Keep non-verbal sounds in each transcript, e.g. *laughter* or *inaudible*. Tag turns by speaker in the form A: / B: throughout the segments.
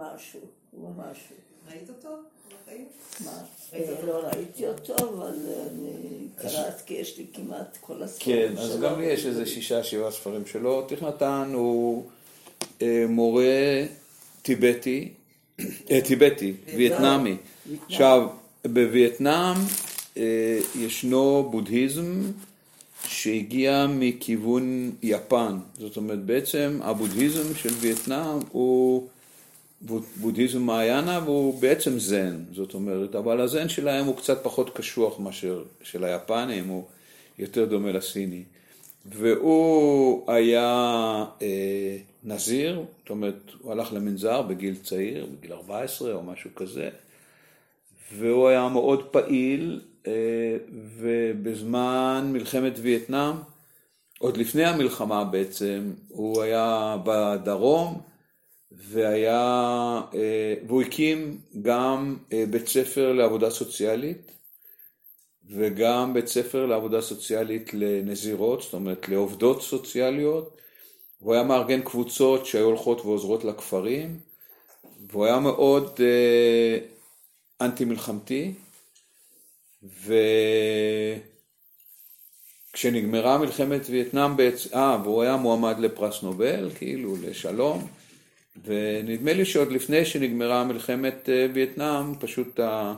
A: משהו, הוא משהו.
B: ראית אותו?
A: מה? אה, לא ראיתי אותו, אבל אני קראתי, כי יש לי כמעט כל
C: כן,
A: הספרים
C: אז
A: שלו.
C: גם לי יש איזה שישה, שבעה ספרים שלו. תכנתן הוא אה, מורה טיבטי, אה, טיבטי, וייטנאמי. עכשיו, בווייטנאם ישנו בודהיזם שהגיע מכיוון יפן. זאת אומרת, בעצם הבודהיזם של וייטנאם הוא בודהיזם מעיינה והוא בעצם זן. זאת אומרת, אבל הזן שלהם הוא קצת פחות קשוח מאשר של היפנים, הוא יותר דומה לסיני. והוא היה אה, נזיר, זאת אומרת, הוא הלך למנזר בגיל צעיר, בגיל 14 או משהו כזה, והוא היה מאוד פעיל, אה, ובזמן מלחמת וייטנאם, עוד לפני המלחמה בעצם, הוא היה בדרום, והיה, אה, והוא הקים גם אה, בית ספר לעבודה סוציאלית, וגם בית ספר לעבודה סוציאלית לנזירות, זאת אומרת לעובדות סוציאליות. הוא היה מארגן קבוצות שהיו הולכות ועוזרות לכפרים, והוא היה מאוד אה, אנטי מלחמתי, וכשנגמרה מלחמת וייטנאם אה, והוא היה מועמד לפרס נובל, כאילו, לשלום, ונדמה לי שעוד לפני שנגמרה מלחמת אה, וייטנאם, פשוט ה...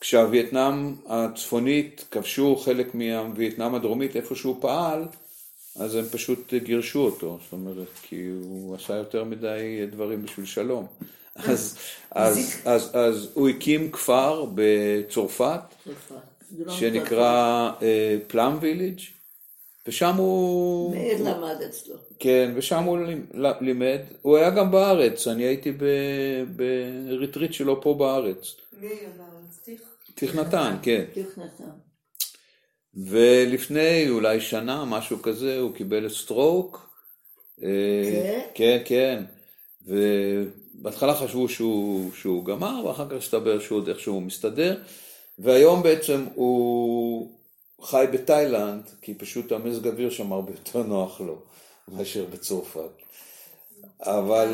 C: כשהווייטנאם הצפונית כבשו חלק מהווייטנאם הדרומית איפה שהוא פעל, אז הם פשוט גירשו אותו, זאת אומרת, כי הוא עשה יותר מדי דברים בשביל שלום. אז, אז, אז, אז הוא הקים כפר בצרפת, שנקרא Plum Village, ושם הוא...
A: מאיר למד אצלו.
C: כן, ושם הוא לימ- לימד. הוא היה גם בארץ, אני הייתי ב retreat שלו פה בארץ.
B: מי היה בארץ? תיך?
C: תכנתן, כן. ולפני אולי שנה, משהו כזה, הוא קיבל stroke. אה, כן, כן. ובהתחלה חשבו שהוא, שהוא גמר, ואחר כך הסתבר שהוא עוד איכשהו מסתדר. והיום בעצם הוא חי בתאילנד, כי פשוט המזג האוויר שם הרבה יותר נוח לו מאשר בצרפת. אבל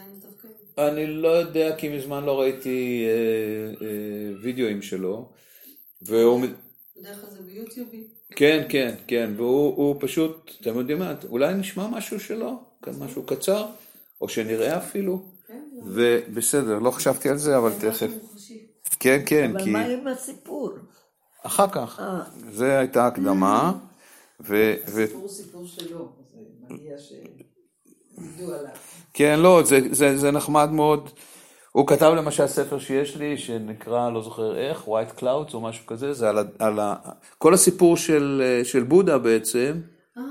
B: עדיין מתפקד?
C: אני לא יודע, כי מזמן לא ראיתי אה, אה, וידאוים שלו. והוא...
B: בדרך כלל זה ביוטיובי.
C: כן, כן, כן, והוא הוא פשוט, אתם יודעים מה, אולי נשמע משהו שלו, כן, משהו קצר, או שנראה אפילו,
B: כן,
C: ובסדר, לא חשבתי על זה, אבל תכף. כן, כן,
A: אבל
C: כי
A: מה עם הסיפור?
C: אחר כך,
A: אה.
C: זה הייתה הקדמה, ו... ו-
D: סיפור שלו, זה מגיע עליו.
C: כן, לא, זה, זה, זה נחמד מאוד. הוא כתב למשל ספר שיש לי, שנקרא, לא זוכר איך, White Clouds או משהו כזה, זה על ה... על ה כל הסיפור של, של בודה בעצם,
B: אה,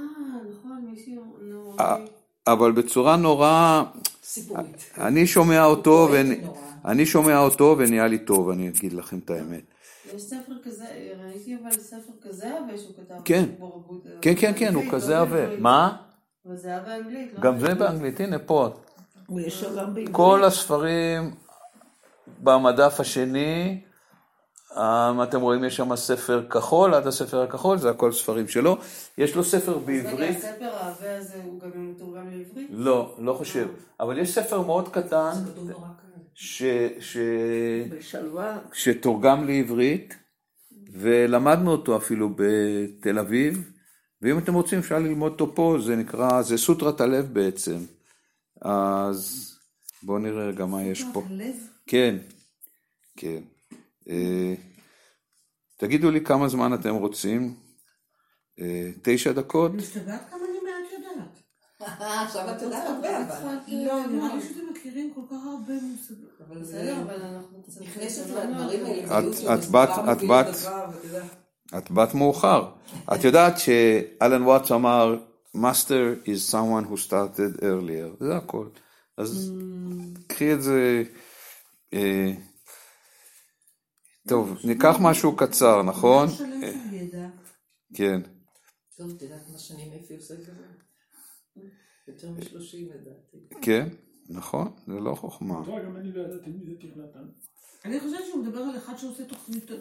B: נכון, מישהו... נו,
C: אה,
B: אוקיי.
C: אבל בצורה נורא,
D: סיפורית.
C: אני שומע אותו, ואני,
D: נורא.
C: אני שומע אותו ונהיה לי טוב, אני אגיד לכם את האמת.
B: יש ספר כזה, ראיתי אבל ספר כזה עבה שהוא כתב.
C: כן.
B: אבוד-
C: כן, כן, כן, הוא כזה
B: לא
C: עבה. מה?
B: אבל זה היה באנגלית, לא
C: גם זה. באנגלית, הנה פה.
A: הוא יש לו גם בעברית.
C: כל הספרים במדף השני, אה, אתם רואים, יש שם ספר כחול, עד הספר הכחול, זה הכל ספרים שלו. יש לו ספר בעברית.
B: הספר העבה הזה הוא גם מתורגם לעברית?
C: לא, לא חושב. אבל יש ספר מאוד קטן,
D: זה כתוב קל.
C: ש... ש...
A: בשלווה.
C: שתורגם לעברית, ולמדנו אותו אפילו בתל אביב, ואם אתם רוצים אפשר ללמוד אותו פה, זה נקרא, זה סוטרת הלב בעצם. אז בואו נראה רגע מה יש פה.
D: הלב?
C: כן, כן. אה, תגידו לי כמה זמן אתם רוצים. אה, תשע דקות?
E: משתגעת כמה אני מעט יודעת.
D: אה, עכשיו את יודעת הרבה, אבל.
E: לא, נראה לי שאתם מכירים כל כך הרבה מושגים.
D: אבל
B: בסדר,
D: זה
B: אבל אנחנו.
D: נכנסת לדברים. האלה.
C: את- באת מאוחר. את יודעת שאלן וואטס אמר, Master is someone who started earlier, זה הכל. אז קחי את זה... אה, טוב, ניקח משהו קצר, נכון? כן.
D: טוב, את יודעת מה שאני מאיפה עושה את זה? יותר משלושים לדעתי.
C: כן, נכון, זה לא חוכמה.
F: תורה, גם אני לא.
E: אני חושבת שהוא מדבר על אחד שעושה תוכנית...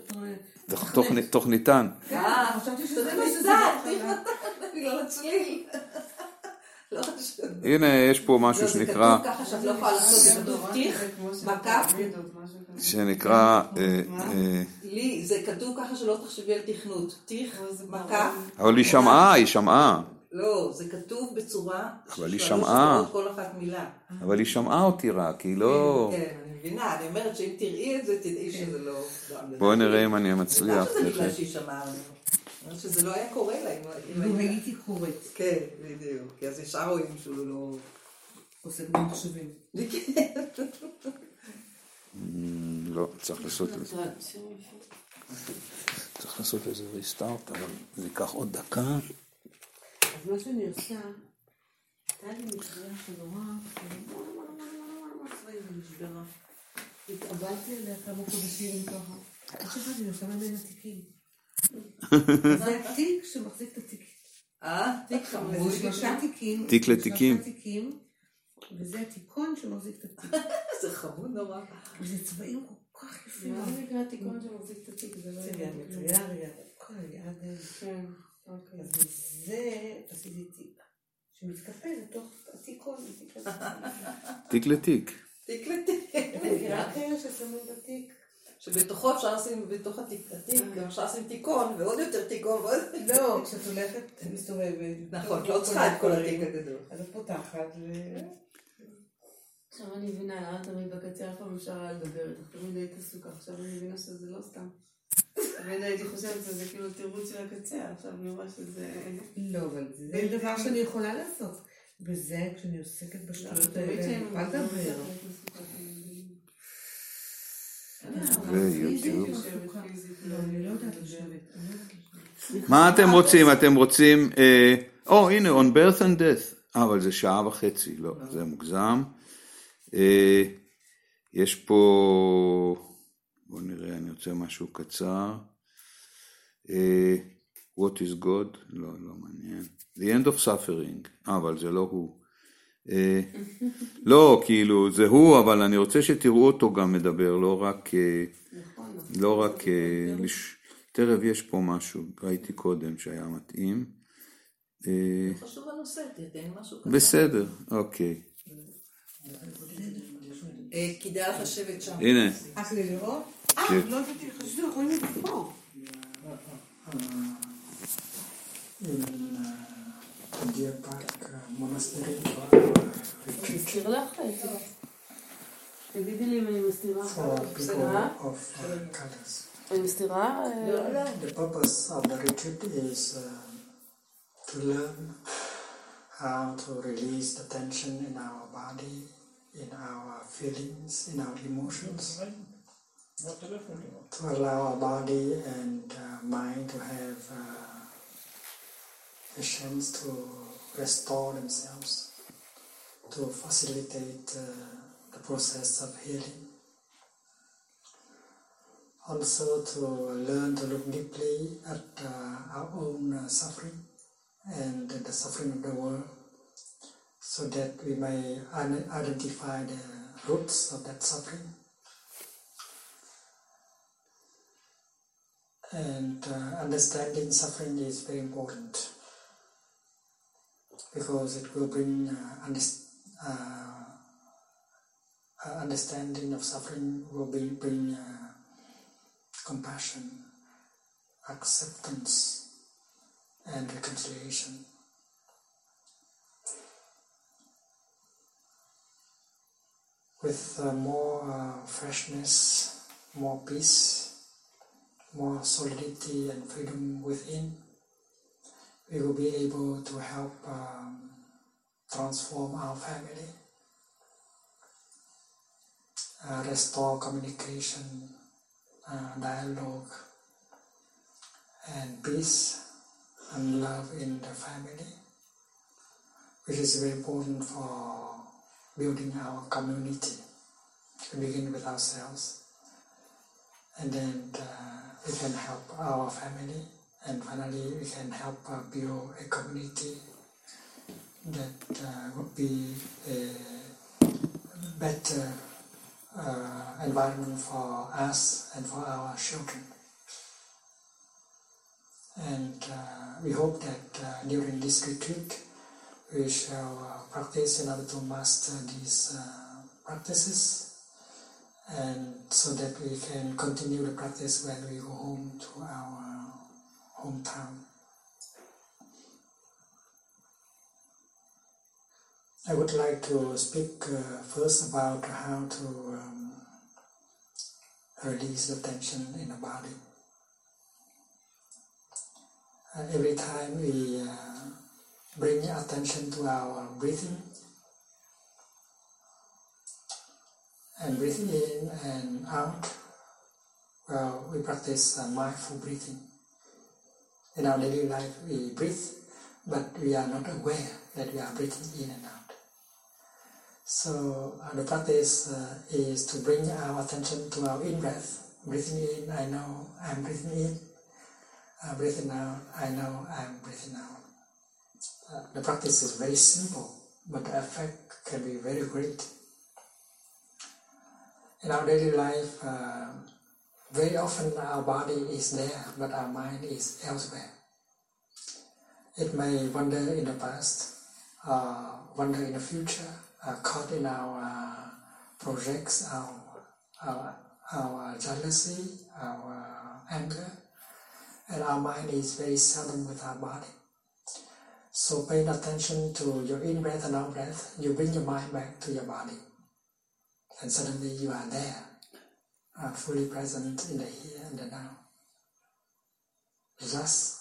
C: תוכ- תוכנית- תוכניתן.
E: אה, חשבתי שזה בהתחלה.
D: בגלל הצליל.
C: הנה, יש פה משהו
D: לא, זה
C: שנקרא,
D: כתוב ככה שאת לא.
C: שנקרא, אה, אה,
D: לי, זה כתוב ככה שלא תחשבי על תכנות. טיח, מקף.
C: אבל היא שמעה, היא שמעה,
D: לא, זה כתוב בצורה...
C: אבל היא
D: ששלוש
C: שמעה.
D: כל אחת מילה.
C: אבל היא שמעה אותי רק, היא לא...
D: כן, אני מבינה, אני אומרת שאם תראי את זה, תדעי שזה לא...
C: בואי נראה אם אני מצליח.
D: יודעת שזה בגלל. שהיא שמעה, אני אומרת שזה לא היה קורה לה אם.
G: הייתי קוראת,
D: כן, בדיוק. כי אז ישר רואים שהוא לא...
G: עוסק במחשבים. *laughs*
C: לא, צריך לעשות את זה. צריך לעשות איזה ריסטארט, אבל זה ייקח עוד דקה.
G: אז מה שאני עושה, הייתה לי מקרה שנורא, צבעים ונשברה. התאבלתי עליה כמה חודשים ככה. שבאתי אני עושה ממנה תיקים. זה התיק שמחזיק את התיק.
D: אה, תיק חמוד.
G: וזה שלושה תיקים.
C: תיק לתיקים.
G: וזה התיקון שמחזיק את התיק.
D: זה חמוד נורא.
G: וזה צבעים כל כך יפים.
B: מה זה נקרא תיקון שמחזיק את התיק? זה לא
G: זה
B: יודע. אוקיי.
G: אז מזה עשיתי תיק. שמתקפל לתוך התיקון. *laughs*
C: תיק לתיק.
D: תיק לתיק.
G: מכירה כאלה ששמים בתיק?
D: שבתוכו אפשר לשים, בתוך התיק, אפשר לשים תיקון, ועוד יותר תיקון, ועוד...
G: לא, כשאת הולכת, מסתובבת.
D: נכון, את לא צריכה את כל התיק הגדול.
G: אז את פותחת ו...
B: עכשיו אני מבינה, למה תמיד בקצה אף פעם אפשר היה לדבר תמיד היית עסוקה, עכשיו אני מבינה שזה לא סתם. תמיד הייתי חושבת שזה כאילו תירוץ של הקצה, עכשיו אני רואה שזה...
G: לא, אבל זה דבר שאני יכולה לעשות. בזה, כשאני עוסקת בשטויות האלה,
B: כשאני
G: אני יכולה
B: מדברת
G: לדבר.
C: ויוטיוב.
B: יושבת פיזית,
G: לא, אני לא לא.
C: מה אתם רוצים? אתם רוצים... אה, או, הנה, on birth and death. אה, אבל זה שעה וחצי, לא, זה מוגזם. אה, יש פה... בואו נראה, אני רוצה משהו קצר. אה, What is God? לא, לא מעניין. The end of suffering. אה, אבל זה לא הוא. אה, *laughs* לא, כאילו, זה הוא, אבל אני רוצה שתראו אותו גם מדבר, לא רק... אה,
B: נכון,
C: לא רק... תכף יש פה משהו, ראיתי קודם שהיה מתאים.
D: חשוב הנושא, תתן משהו כזה.
C: בסדר, אוקיי.
D: כדאי לך לשבת שם.
C: הנה,
G: אה, כדי לראות? אה,
C: כן.
G: לא ידעתי, חשבתי, רואים את זה פה.
F: in uh, Deer Park uh, Monastery for retreat
B: מזכיר לך? תגידי לי אם אני מסתירה.
F: for people
B: בסדר?
F: of uh, colors.
B: אני מסתירה? אה,
F: The purpose of the retreat is uh, to learn how to release the tension in our body, in our feelings, in our emotions, to allow our body and uh, mind to have uh, a chance to restore themselves, to facilitate uh, the process of healing. Also to learn to look deeply at uh, our own uh, suffering and the suffering of the world so that we may identify the roots of that suffering and uh, understanding suffering is very important because it will bring uh, uh, uh, understanding of suffering will be, bring uh, compassion, acceptance, and reconciliation. With uh, more freshness, more peace, more solidity and freedom within, we will be able to help um, transform our family, uh, restore communication, uh, dialogue and peace and love in the family, which is very important for building our community. We begin with ourselves, and then uh, we can help our family, and finally we can help uh, build a community that uh, would be a better uh, environment for us and for our children. And uh, we hope that uh, during this retreat, we shall uh, practice in order to master these practices and so that we can continue the practice when we go home to our hometown. I would like to speak uh, first about how to um, release the tension in the body. Uh, every time we uh, bring attention to our breathing and breathing in and out, well, we practice uh, mindful breathing. In our daily life, we breathe, but we are not aware that we are breathing in and out. So uh, the practice uh, is to bring our attention to our in breath. Breathing in, I know I'm breathing in. Uh, breathing out, I know I'm breathing out. Uh, the practice is very simple, but the effect can be very great. In our daily life, uh, very often our body is there, but our mind is elsewhere. It may wander in the past, uh, wander in the future, uh, caught in our uh, projects, our, our, our jealousy, our anger, and our mind is very seldom with our body. So paying attention to your in breath and out breath, you bring your mind back to your body. And suddenly you are there, uh, fully present in the here and the now. Just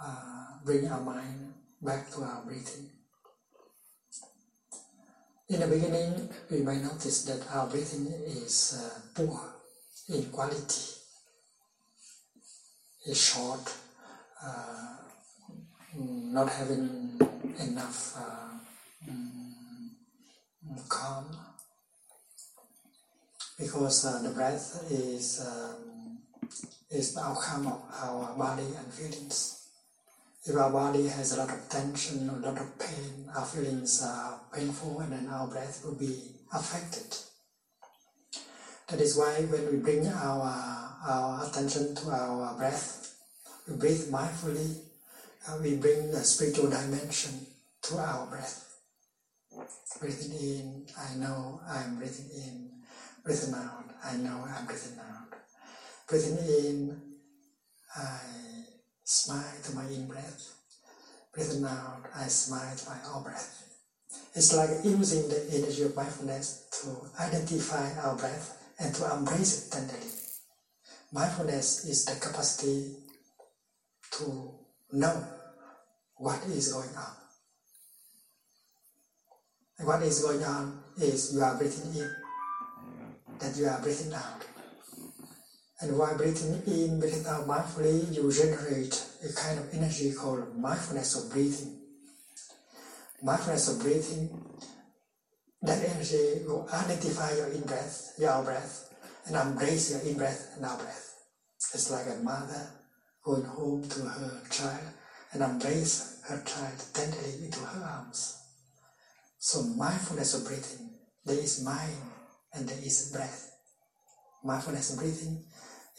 F: uh, bring our mind back to our breathing. In the beginning, we may notice that our breathing is uh, poor in quality. It's short, uh, not having enough uh, mm, calm, because uh, the breath is um, is the outcome of our body and feelings. If our body has a lot of tension, a lot of pain, our feelings are painful, and then our breath will be affected. That is why when we bring our, our attention to our breath, we breathe mindfully, we bring the spiritual dimension to our breath. Breathing in, I know I'm breathing in. Breathing out, I know I'm breathing out. Breathing in, I smile to my in breath. Breathing out, I smile to my out breath. It's like using the energy of mindfulness to identify our breath and to embrace it tenderly. Mindfulness is the capacity to know what is going on. And what is going on is you are breathing in, that you are breathing out. And while breathing in, breathing out mindfully, you generate a kind of energy called mindfulness of breathing. Mindfulness of breathing, that energy will identify your in breath, your out breath, and embrace your in breath and out breath. It's like a mother going home to her child and embrace her child tenderly into her arms. So mindfulness of breathing, there is mind and there is breath. Mindfulness of breathing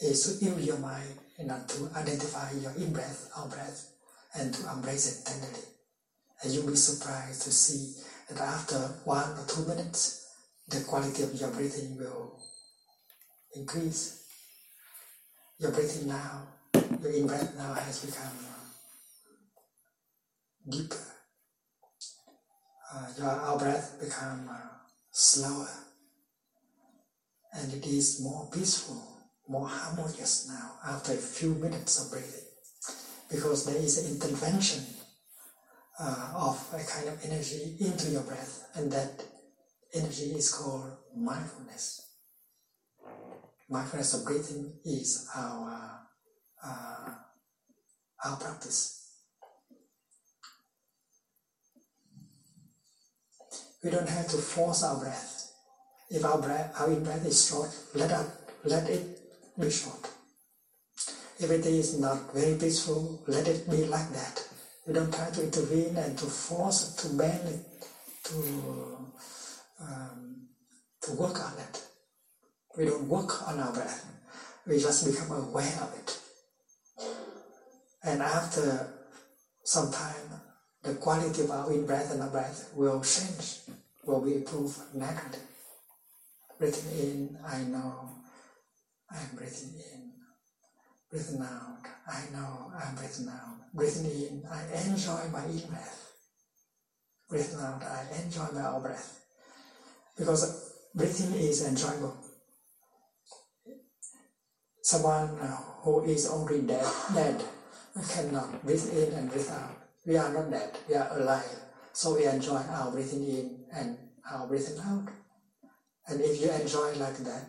F: is to use your mind in order to identify your in breath, out breath, and to embrace it tenderly. And you'll be surprised to see that after one or two minutes, the quality of your breathing will increase. Your breathing now, your in breath now has become deeper. Uh, your out breath become uh, slower, and it is more peaceful more harmonious now after a few minutes of breathing. Because there is an intervention uh, of a kind of energy into your breath and that energy is called mindfulness. Mindfulness of breathing is our uh, our practice we don't have to force our breath if our breath our breath is short let us let it be short. If it is not very peaceful, let it be like that. We don't try to intervene and to force to bend it, to, um, to work on it. We don't work on our breath. We just become aware of it. And after some time, the quality of our in breath and out breath will change, will be improved negative. Breathing in, I know I'm breathing in. Breathing out, I know I'm breathing out. Breathing in, I enjoy my in breath. Breathing out, I enjoy my out breath. Because breathing is enjoyable. Someone who is already dead, dead cannot breathe in and breathe out. We are not dead, we are alive. So we enjoy our breathing in and our breathing out. And if you enjoy like that,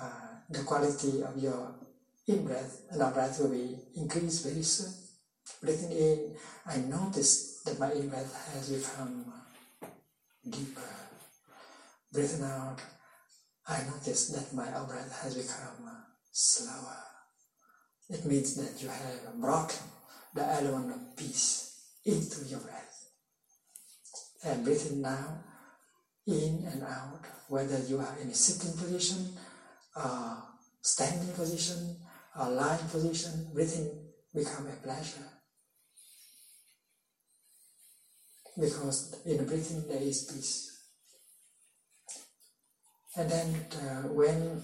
F: uh, the quality of your in breath and out breath will be increased very soon. Breathing in, I notice that my in breath has become deeper. Breathing out, I notice that my out breath has become slower. It means that you have brought the element of peace into your breath. And breathing now, in and out, whether you are in a sitting position, uh, standing position, or lying position, breathing become a pleasure. Because in breathing there is peace. And then uh, when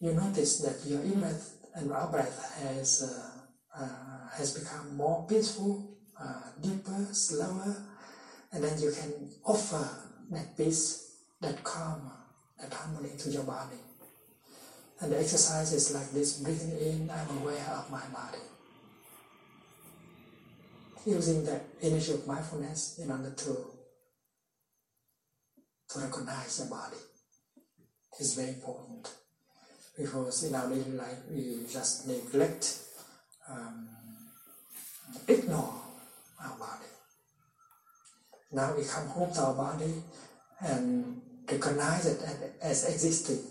F: you notice that your in breath and out breath has uh, uh, has become more peaceful, uh, deeper, slower, and then you can offer that peace, that calm, that harmony to your body. And the exercise is like this breathing in, I'm aware of my body. Using the energy of mindfulness in order to, to recognize the body is very important. Because in our daily life we just neglect, um, ignore our body. Now we come home to our body and recognize it as, existing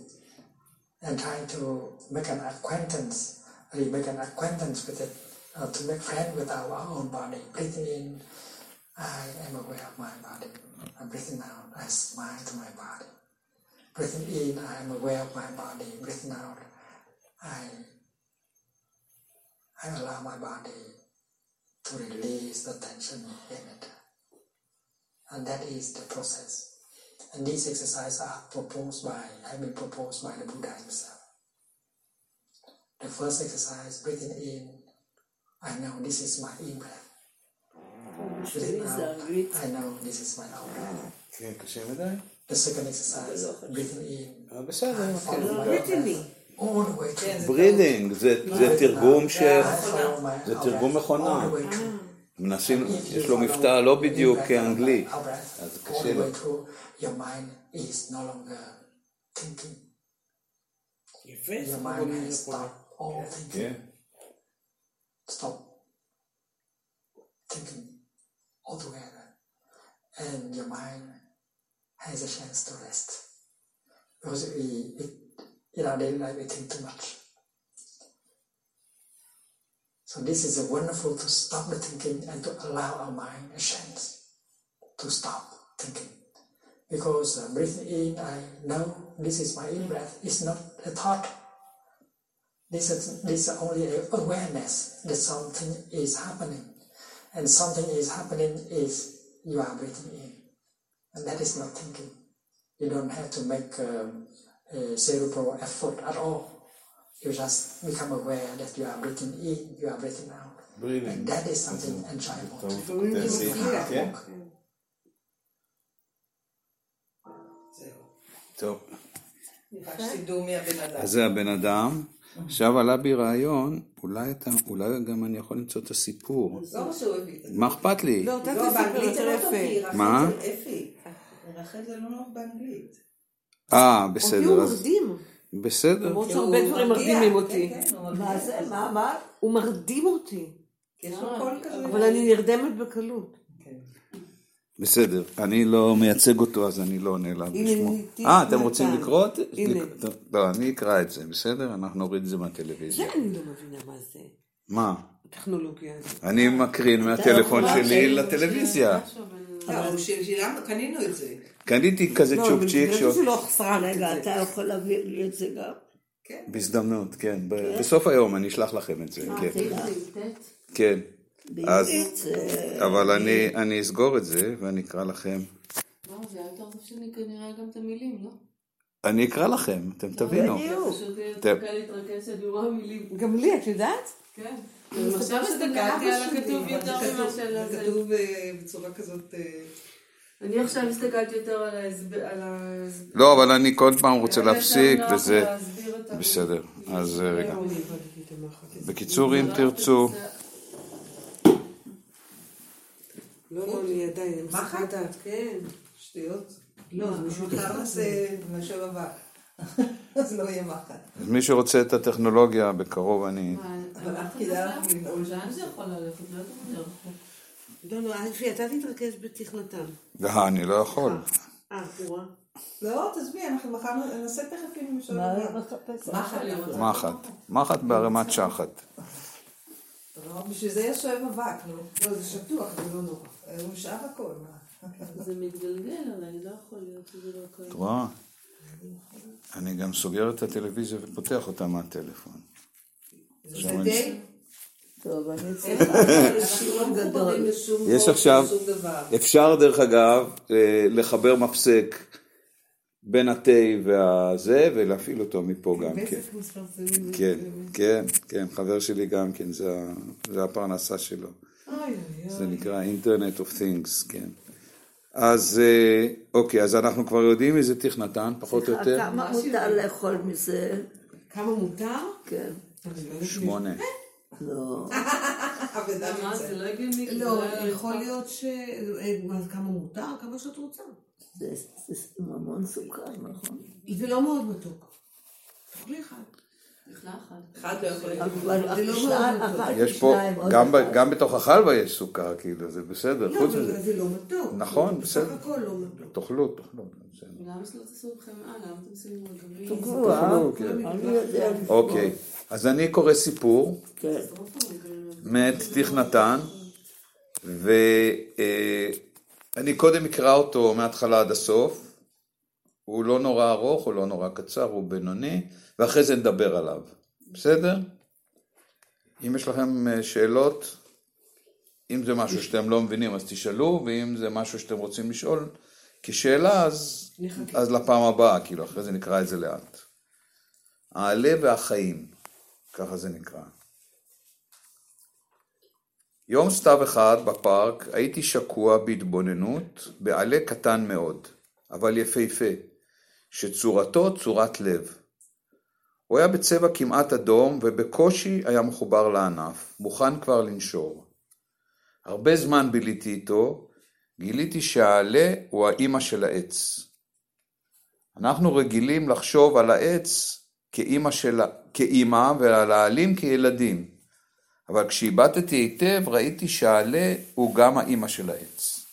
F: and try to make an acquaintance, really make an acquaintance with it, uh, to make friends with our, our own body. Breathing in, I am aware of my body. I'm breathing out, I smile to my body. Breathing in, I am aware of my body. Breathing out, I, I allow my body to release the tension in it. And that is the process. And these exercises are proposed by, have been proposed by the Buddha himself. The first exercise, breathing in, I know this is my in breath. Breathing out, I know this is my out breath.
C: כן, קשה מדי?
F: The second exercise, breathing in,
C: אה, בסדר, כן. Breathing, זה זה תרגום ש... זה תרגום מכונה. מנסים, יש לו מבטא לא בדיוק כאנגלי, אז קשה לו. כן.
F: Stop thinking altogether. And your mind has a chance to rest. Because we, it, in our daily life, we think too much. So this is a wonderful to stop the thinking and to allow our mind a chance to stop thinking. Because uh, breathing in, I know this is my in breath. It's not a thought. This is, this is only a awareness that something is happening. And something is happening is you are breathing in. And that is not thinking. You don't have to make um, a cerebral effort at all. You just become aware that you are breathing in, you are breathing out. And
C: ברידינג.
F: that is something enjoyable. to
C: כותב
F: do.
C: סעיף, כן?
D: זהו.
C: טוב. אז זה הבן אדם. עכשיו עלה בי רעיון, אולי אתה, אולי גם אני יכול למצוא את הסיפור.
D: לא מה
C: אכפת לי?
E: לא, אתה
D: לא, באנגלית זה
E: יותר
D: לא טוב,
C: מה?
D: זה. רחל זה לא באנגלית.
C: אה,
E: אותי
C: בסדר,
E: הוא
C: אז
E: מרדים.
C: בסדר.
E: למרות שהרבה
D: הוא
E: דברים. מרדימים
D: כן,
E: אותי.
D: כן, הוא
A: מה
D: מרגיע.
A: זה? מה אמרת?
E: הוא מרדים אותי. אבל אני נרדמת בקלות.
D: כן.
C: בסדר, אני לא מייצג אותו אז אני לא עונה לה בשמו. אה, אתם רוצים. לקרוא? לא, אני אקרא את זה, בסדר? אנחנו נוריד את זה מהטלוויזיה.
E: זה אני לא מבינה מה זה.
C: מה?
E: הטכנולוגיה הזאת.
C: אני מקרין מהטלפון
A: יכול
C: שלי. לטלוויזיה.
D: לא, הוא שילמנו, קנינו את זה.
C: קניתי כזה
E: לא,
C: צ'ופצ'יק שעוד-
E: שזה לא חסרה
A: רגע,
E: את זה.
A: אתה יכול להביא לי את זה גם?
D: כן.
C: בהזדמנות, כן. ב- בסוף היום אני אשלח לכם את זה, כן.
A: תדע.
C: כן. אז-
A: זה...
C: אבל אני, אסגור את זה ואני אקרא לכם.
B: לא, זה היה יותר טוב שאני כנראה גם את המילים, לא?
C: אני אקרא לכם, אתם תבינו.
A: בדיוק.
B: פשוט יהיה קל להתרכז שאני רואה מילים.
E: גם לי, את יודעת?
B: כן.
E: אני
B: עכשיו הסתכלתי על הכתוב יותר
E: זה
B: ממה
E: זה
B: הזה.
E: כתוב אה, בצורה כזאת... אה,
B: אני עכשיו הסתכלתי יותר על ההסבר.
C: לא, אבל אני כל פעם רוצה להפסיק
B: יותר
C: וזה... בסדר, אז אה, רגע.
E: המחק.
C: בקיצור, אם תרצו...
E: לא, לא, אני עדיין, אני כן.
D: שטויות.
E: לא, מישהו. *laughs*
D: אז לא יהיה מחט.
C: אז מי שרוצה את הטכנולוגיה, בקרוב אני...
D: אבל את כדאי לך לנעול
B: לאן זה יכול ללכת? לא זה רחוק.
E: לא, לא, אלפי, אתה תתרכז בתכנתם.
C: לא, אני לא יכול.
E: אה, רואה.
D: לא, תעזבי, אנחנו מחר נעשה תכף עם.
A: אני מחפשת?
D: מחט.
C: מחט. בערימת שחת.
D: לא, בשביל זה יש שואב אבק, נו. לא, זה שטוח, זה לא נורא. הוא נשאב הכל, מה?
B: זה מתגלגל, אבל לא יכול להיות שזה לא קיים.
C: את רואה? אני גם סוגר את הטלוויזיה ופותח אותה מהטלפון.
D: זה די...
A: טוב, אני צריכה
D: לא
C: יש עכשיו-. אפשר דרך אגב אה, לחבר מפסק בין התה והזה ולהפעיל אותו מפה גם כן. כן, כן, כן, חבר שלי גם כן, זה הפרנסה שלו. זה. נקרא אינטרנט אוף תינגס, כן. אז אה, אוקיי, אז אנחנו כבר יודעים איזה תכנתן, פחות או יותר.
A: כמה מותר לאכול מזה?
E: כמה מותר?
A: כן.
E: לא.
C: שמונה.
A: לא.
D: אבדה
B: מה,
D: נמצאת.
B: זה לא הגיוני.
E: לא,
B: זה
E: יכול
B: לא-
E: להיות ש... אה, מה, כמה מותר? כמה שאת רוצה.
A: זה זה עם המון סוכר, נכון?
E: זה לא מאוד מתוק. תאכלי אחד.
B: בכלל אחד.
D: אחד לא יכול.
A: אבל
E: לא
C: יש פה, גם בתוך החלבה יש סוכר, כאילו, זה בסדר,
E: לא,
C: חוץ
E: אבל
C: מזה.
E: זה לא מתוק.
C: נכון, בסדר.
E: בסך הכל לא מתוק.
C: תאכלו, תאכלו.
B: למה שלא תעשו חמאה? למה אתם עושים רגבים?
A: תאכלו, אה?
C: כן.
A: אני יודע.
C: אוקיי, אז אני קורא סיפור
A: כן.
C: מאת תכנתן, ואני קודם אקרא אותו מההתחלה עד הסוף. הוא לא נורא ארוך, הוא לא נורא קצר, הוא בינוני, ואחרי זה נדבר עליו. בסדר? אם יש לכם אה, שאלות, אם זה משהו שאתם לא מבינים אז תשאלו, ואם זה משהו שאתם רוצים לשאול כשאלה, אז, אז לפעם הבאה, כאילו, אחרי זה נקרא את זה לאט. העלה והחיים, ככה זה נקרא. יום סתיו אחד בפארק הייתי שקוע בהתבוננות בעלה קטן מאוד, אבל יפהפה, שצורתו צורת לב. הוא היה בצבע כמעט אדום ובקושי היה מחובר לענף, מוכן כבר לנשור. הרבה זמן ביליתי איתו, גיליתי שהעלה הוא האימא של העץ. אנחנו רגילים לחשוב על העץ כאימא, של... כאימא ועל העלים כילדים, אבל כשהבטתי היטב ראיתי שהעלה הוא גם האימא של העץ.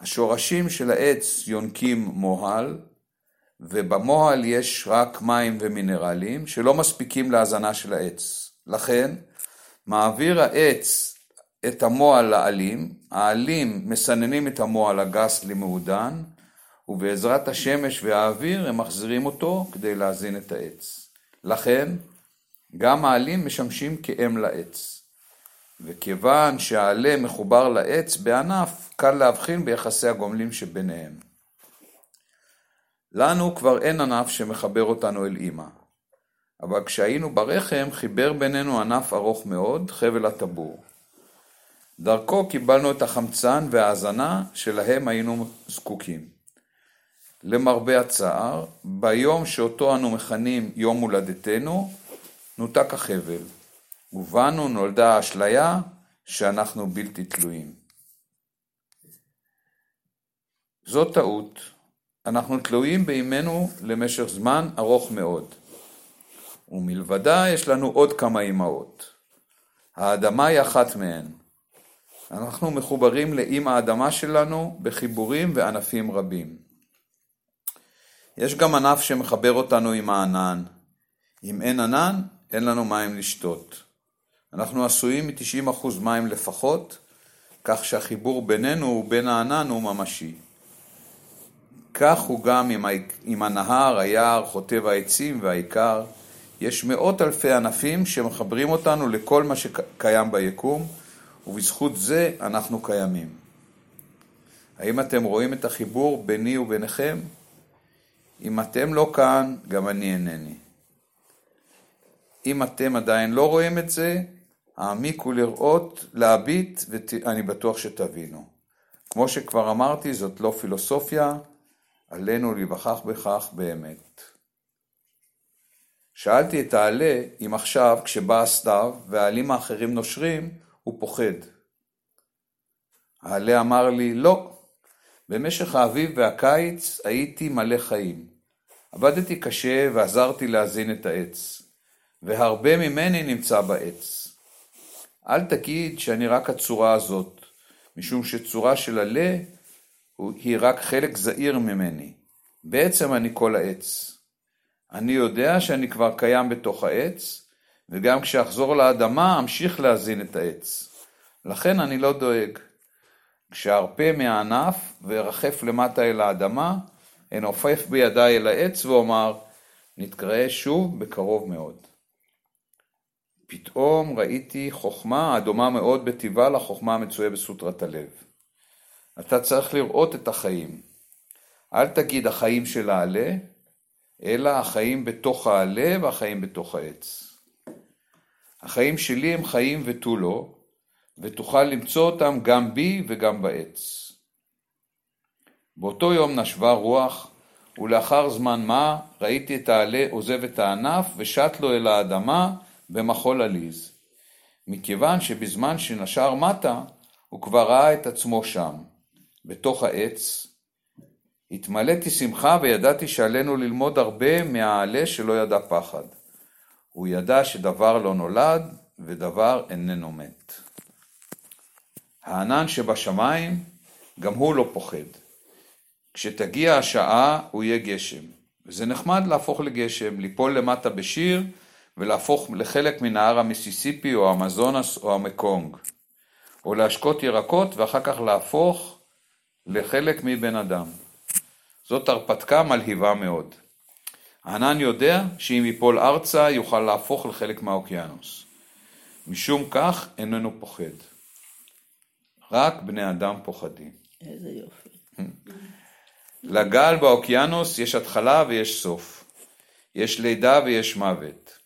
C: השורשים של העץ יונקים מוהל, ובמוהל יש רק מים ומינרלים שלא מספיקים להזנה של העץ. לכן, מעביר העץ את המוהל לעלים, העלים מסננים את המוהל הגס למעודן, ובעזרת השמש והאוויר הם מחזירים אותו כדי להזין את העץ. לכן, גם העלים משמשים כאם לעץ. וכיוון שהעלה מחובר לעץ בענף, קל להבחין ביחסי הגומלים שביניהם. לנו כבר אין ענף שמחבר אותנו אל אמא. אבל כשהיינו ברחם חיבר בינינו ענף ארוך מאוד, חבל הטבור. דרכו קיבלנו את החמצן וההזנה שלהם היינו זקוקים. למרבה הצער, ביום שאותו אנו מכנים יום הולדתנו, נותק החבל, ובנו נולדה האשליה שאנחנו בלתי תלויים. זו טעות, אנחנו תלויים באימנו למשך זמן ארוך מאוד. ומלבדה יש לנו עוד כמה אמהות. האדמה היא אחת מהן. אנחנו מחוברים לאם האדמה שלנו בחיבורים וענפים רבים. יש גם ענף שמחבר אותנו עם הענן. אם אין ענן, אין לנו מים לשתות. אנחנו עשויים מ-90% מים לפחות, כך שהחיבור בינינו ובין הענן הוא ממשי. כך הוא גם עם, הנהר, היער, חוטב העצים והעיקר. יש מאות אלפי ענפים שמחברים אותנו לכל מה שקיים ביקום, ובזכות זה אנחנו קיימים. האם אתם רואים את החיבור ביני וביניכם? אם אתם לא כאן, גם אני אינני. אם אתם עדיין לא רואים את זה, העמיקו לראות, להביט, ואני בטוח שתבינו. כמו שכבר אמרתי, זאת לא פילוסופיה, עלינו להיווכח בכך באמת. שאלתי את העלה אם עכשיו, כשבא הסתיו והעלים האחרים נושרים, הוא פוחד. העלה אמר לי, לא. במשך האביב והקיץ הייתי מלא חיים. עבדתי קשה ועזרתי להזין את העץ, והרבה ממני נמצא בעץ. אל תגיד שאני רק הצורה הזאת, משום שצורה של עלה היא רק חלק זעיר ממני. בעצם אני כל העץ. אני יודע שאני כבר קיים בתוך העץ, וגם כשאחזור לאדמה אמשיך להזין את העץ. לכן אני לא דואג. כשארפה מהענף וארחף למטה אל האדמה, אנופף בידיי אל העץ ואומר, נתראה שוב בקרוב מאוד. פתאום ראיתי חוכמה הדומה מאוד בטבעה לחוכמה המצויה בסוטרת הלב. אתה צריך לראות את החיים. אל תגיד החיים של העלה, אלא החיים בתוך העלה והחיים בתוך העץ. החיים שלי הם חיים ותו לא, ותוכל למצוא אותם גם בי וגם בעץ. באותו יום נשבה רוח, ולאחר זמן מה ראיתי את העלה עוזב את הענף ושט לו אל האדמה במחול עליז. מכיוון שבזמן שנשר מטה, הוא כבר ראה את עצמו שם, בתוך העץ. התמלאתי שמחה וידעתי שעלינו ללמוד הרבה מהעלה שלא ידע פחד. הוא ידע שדבר לא נולד ודבר איננו מת. הענן שבשמיים, גם הוא לא פוחד. כשתגיע השעה הוא יהיה גשם. וזה נחמד להפוך לגשם, ליפול למטה בשיר ולהפוך לחלק מנהר המיסיסיפי או המזונס או המקונג. או להשקות ירקות ואחר כך להפוך לחלק מבן אדם. זאת הרפתקה מלהיבה מאוד. הענן יודע שאם ייפול ארצה יוכל להפוך לחלק מהאוקיינוס. משום כך איננו פוחד. רק בני אדם פוחדים.
A: איזה יופי.
C: לגל באוקיינוס יש התחלה ויש סוף. יש לידה ויש מוות.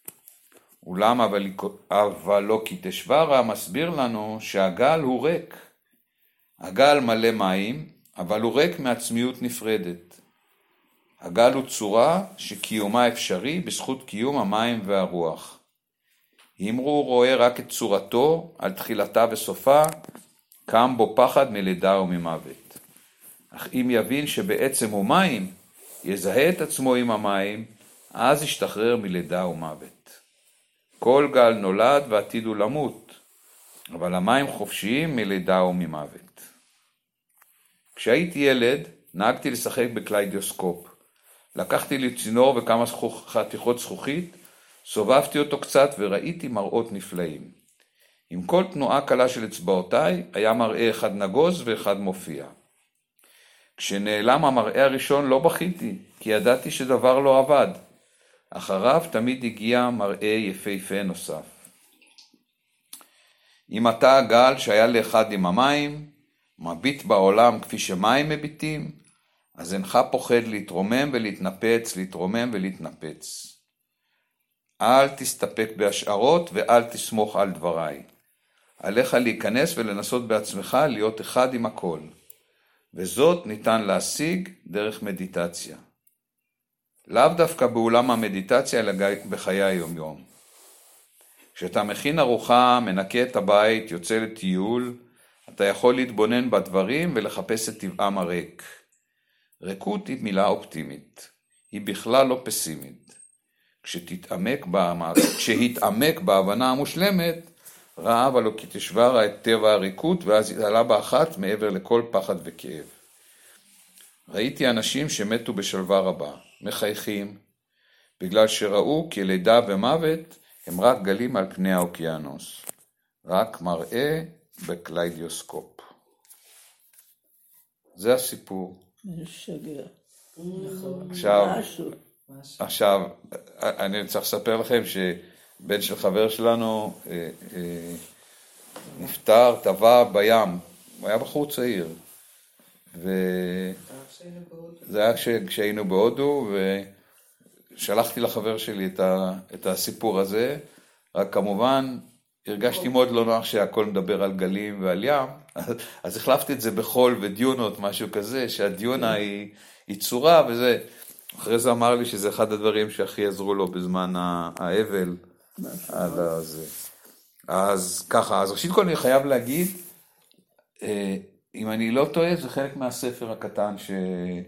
C: אולם אבלוקיטשוורה מסביר לנו שהגל הוא ריק. הגל מלא מים, אבל הוא ריק מעצמיות נפרדת. הגל הוא צורה שקיומה אפשרי בזכות קיום המים והרוח. אם הוא רואה רק את צורתו על תחילתה וסופה, קם בו פחד מלידה וממוות. אך אם יבין שבעצם הוא מים, יזהה את עצמו עם המים, אז ישתחרר מלידה ומוות. כל גל נולד ועתיד הוא למות, אבל המים חופשיים מלידה וממוות. כשהייתי ילד, נהגתי לשחק בקליידיוסקופ. לקחתי לי צינור וכמה חתיכות זכוכית, סובבתי אותו קצת וראיתי מראות נפלאים. עם כל תנועה קלה של אצבעותיי, היה מראה אחד נגוז ואחד מופיע. כשנעלם המראה הראשון לא בכיתי, כי ידעתי שדבר לא עבד. אחריו תמיד הגיע מראה יפהפה נוסף. אם אתה הגל שהיה לאחד עם המים, מביט בעולם כפי שמים מביטים, אז אינך פוחד להתרומם ולהתנפץ, להתרומם ולהתנפץ. אל תסתפק בהשערות ואל תסמוך על דבריי. עליך להיכנס ולנסות בעצמך להיות אחד עם הכל, וזאת ניתן להשיג דרך מדיטציה. לאו דווקא באולם המדיטציה, אלא בחיי היומיום. כשאתה מכין ארוחה, מנקה את הבית, יוצא לטיול, אתה יכול להתבונן בדברים ולחפש את טבעם הריק. ריקות היא מילה אופטימית, היא בכלל לא פסימית. כשתתעמק, *coughs* כשהתעמק בהבנה המושלמת, ראה אבלוקיטשוורה את טבע הריקות, ואז התעלה באחת מעבר לכל פחד וכאב. ראיתי אנשים שמתו בשלווה רבה, מחייכים, בגלל שראו כי לידה ומוות הם רק גלים על פני האוקיינוס, רק מראה בקליידיוסקופ. זה הסיפור.
A: משגע.
C: עכשיו,
A: משהו.
C: עכשיו, אני צריך לספר לכם שבן של חבר שלנו, אה, אה, נפטר, טבע בים. הוא היה בחור צעיר. וזה היה כש- כשהיינו בהודו, ושלחתי לחבר שלי את, ה, את הסיפור הזה, רק כמובן הרגשתי מאוד לא נוח שהכל מדבר על גלים ועל ים, אז, החלפתי את זה בחול ודיונות, משהו כזה, שהדיונה היא, היא צורה וזה. אחרי זה אמר לי שזה אחד הדברים שהכי עזרו לו בזמן האבל על הזה. אז ככה, אז ראשית כל אני חייב להגיד, אה, אם אני לא טועה, זה חלק מהספר הקטן ש...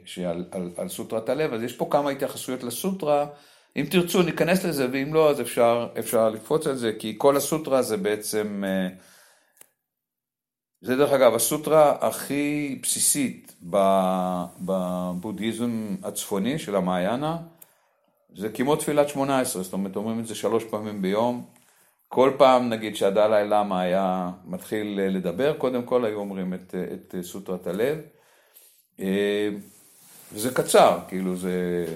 C: שעל על, על סוטרת הלב, אז יש פה כמה התייחסויות לסוטרה. אם תרצו, ניכנס לזה, ואם לא, אז אפשר, אפשר לקפוץ על זה, כי כל הסוטרה זה בעצם... אה, זה דרך אגב הסוטרה הכי בסיסית בבודהיזם הצפוני של המעיינה, זה כמו תפילת שמונה עשרה, זאת אומרת אומרים את זה שלוש פעמים ביום. כל פעם נגיד שהדלאי למה היה מתחיל לדבר, קודם כל היו אומרים את, את סוטרת הלב. אה, וזה קצר, כאילו זה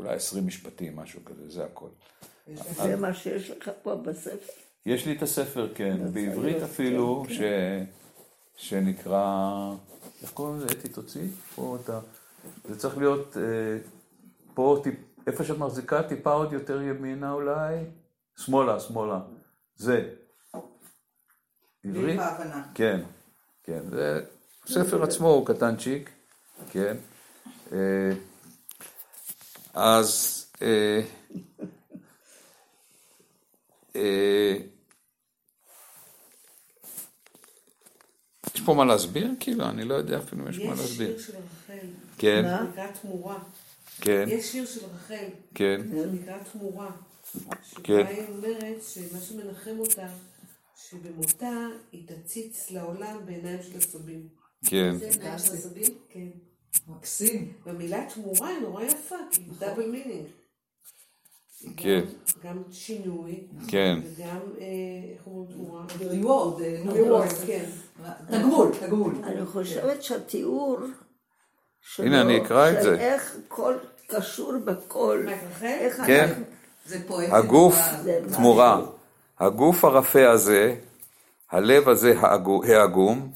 C: אולי עשרים משפטים, משהו כזה, זה הכל.
A: זה מה שיש לך פה בספר.
C: יש לי את הספר, כן, בעברית אפילו,
A: כן,
C: ש... שנקרא, איך קוראים לזה? אתי, תוציא? פה אתה... זה צריך להיות אה, פה. איפה שאת מחזיקה, טיפה עוד יותר ימינה אולי, שמאלה, שמאלה. זה. עברית? כן, כן. זה הספר עצמו הוא קטנצ'יק, כן. אה, אז... אה, אה, יש פה מה להסביר? כאילו, אני לא יודע אפילו אם יש מה
E: יש
C: להסביר.
E: שיר של רחל,
C: כן,
A: מה?
E: שנקרא תמורה.
C: כן,
E: יש שיר של רחל,
C: כן,
E: שנקרא תמורה.
C: כן.
E: שבה היא אומרת שמה שמנחם אותה, שבמותה היא תציץ לעולם בעיניים של עשבים.
C: כן,
B: זה עיניים של עשבים?
E: כן.
D: מקסים.
E: והמילה תמורה היא נורא יפה, כי היא double meaning.
C: כן.
E: גם שינוי,
C: כן.
E: וגם, אה, איך אומרים תמורה?
D: reward, אה, נו,
E: reward, כן.
D: תגמול, תגמול.
A: אני חושבת שהתיאור
C: הנה, אני אקרא את זה.
A: איך כל קשור בכל,
C: כן. הגוף. תמורה. הגוף הרפה הזה, הלב הזה העגו- העגום,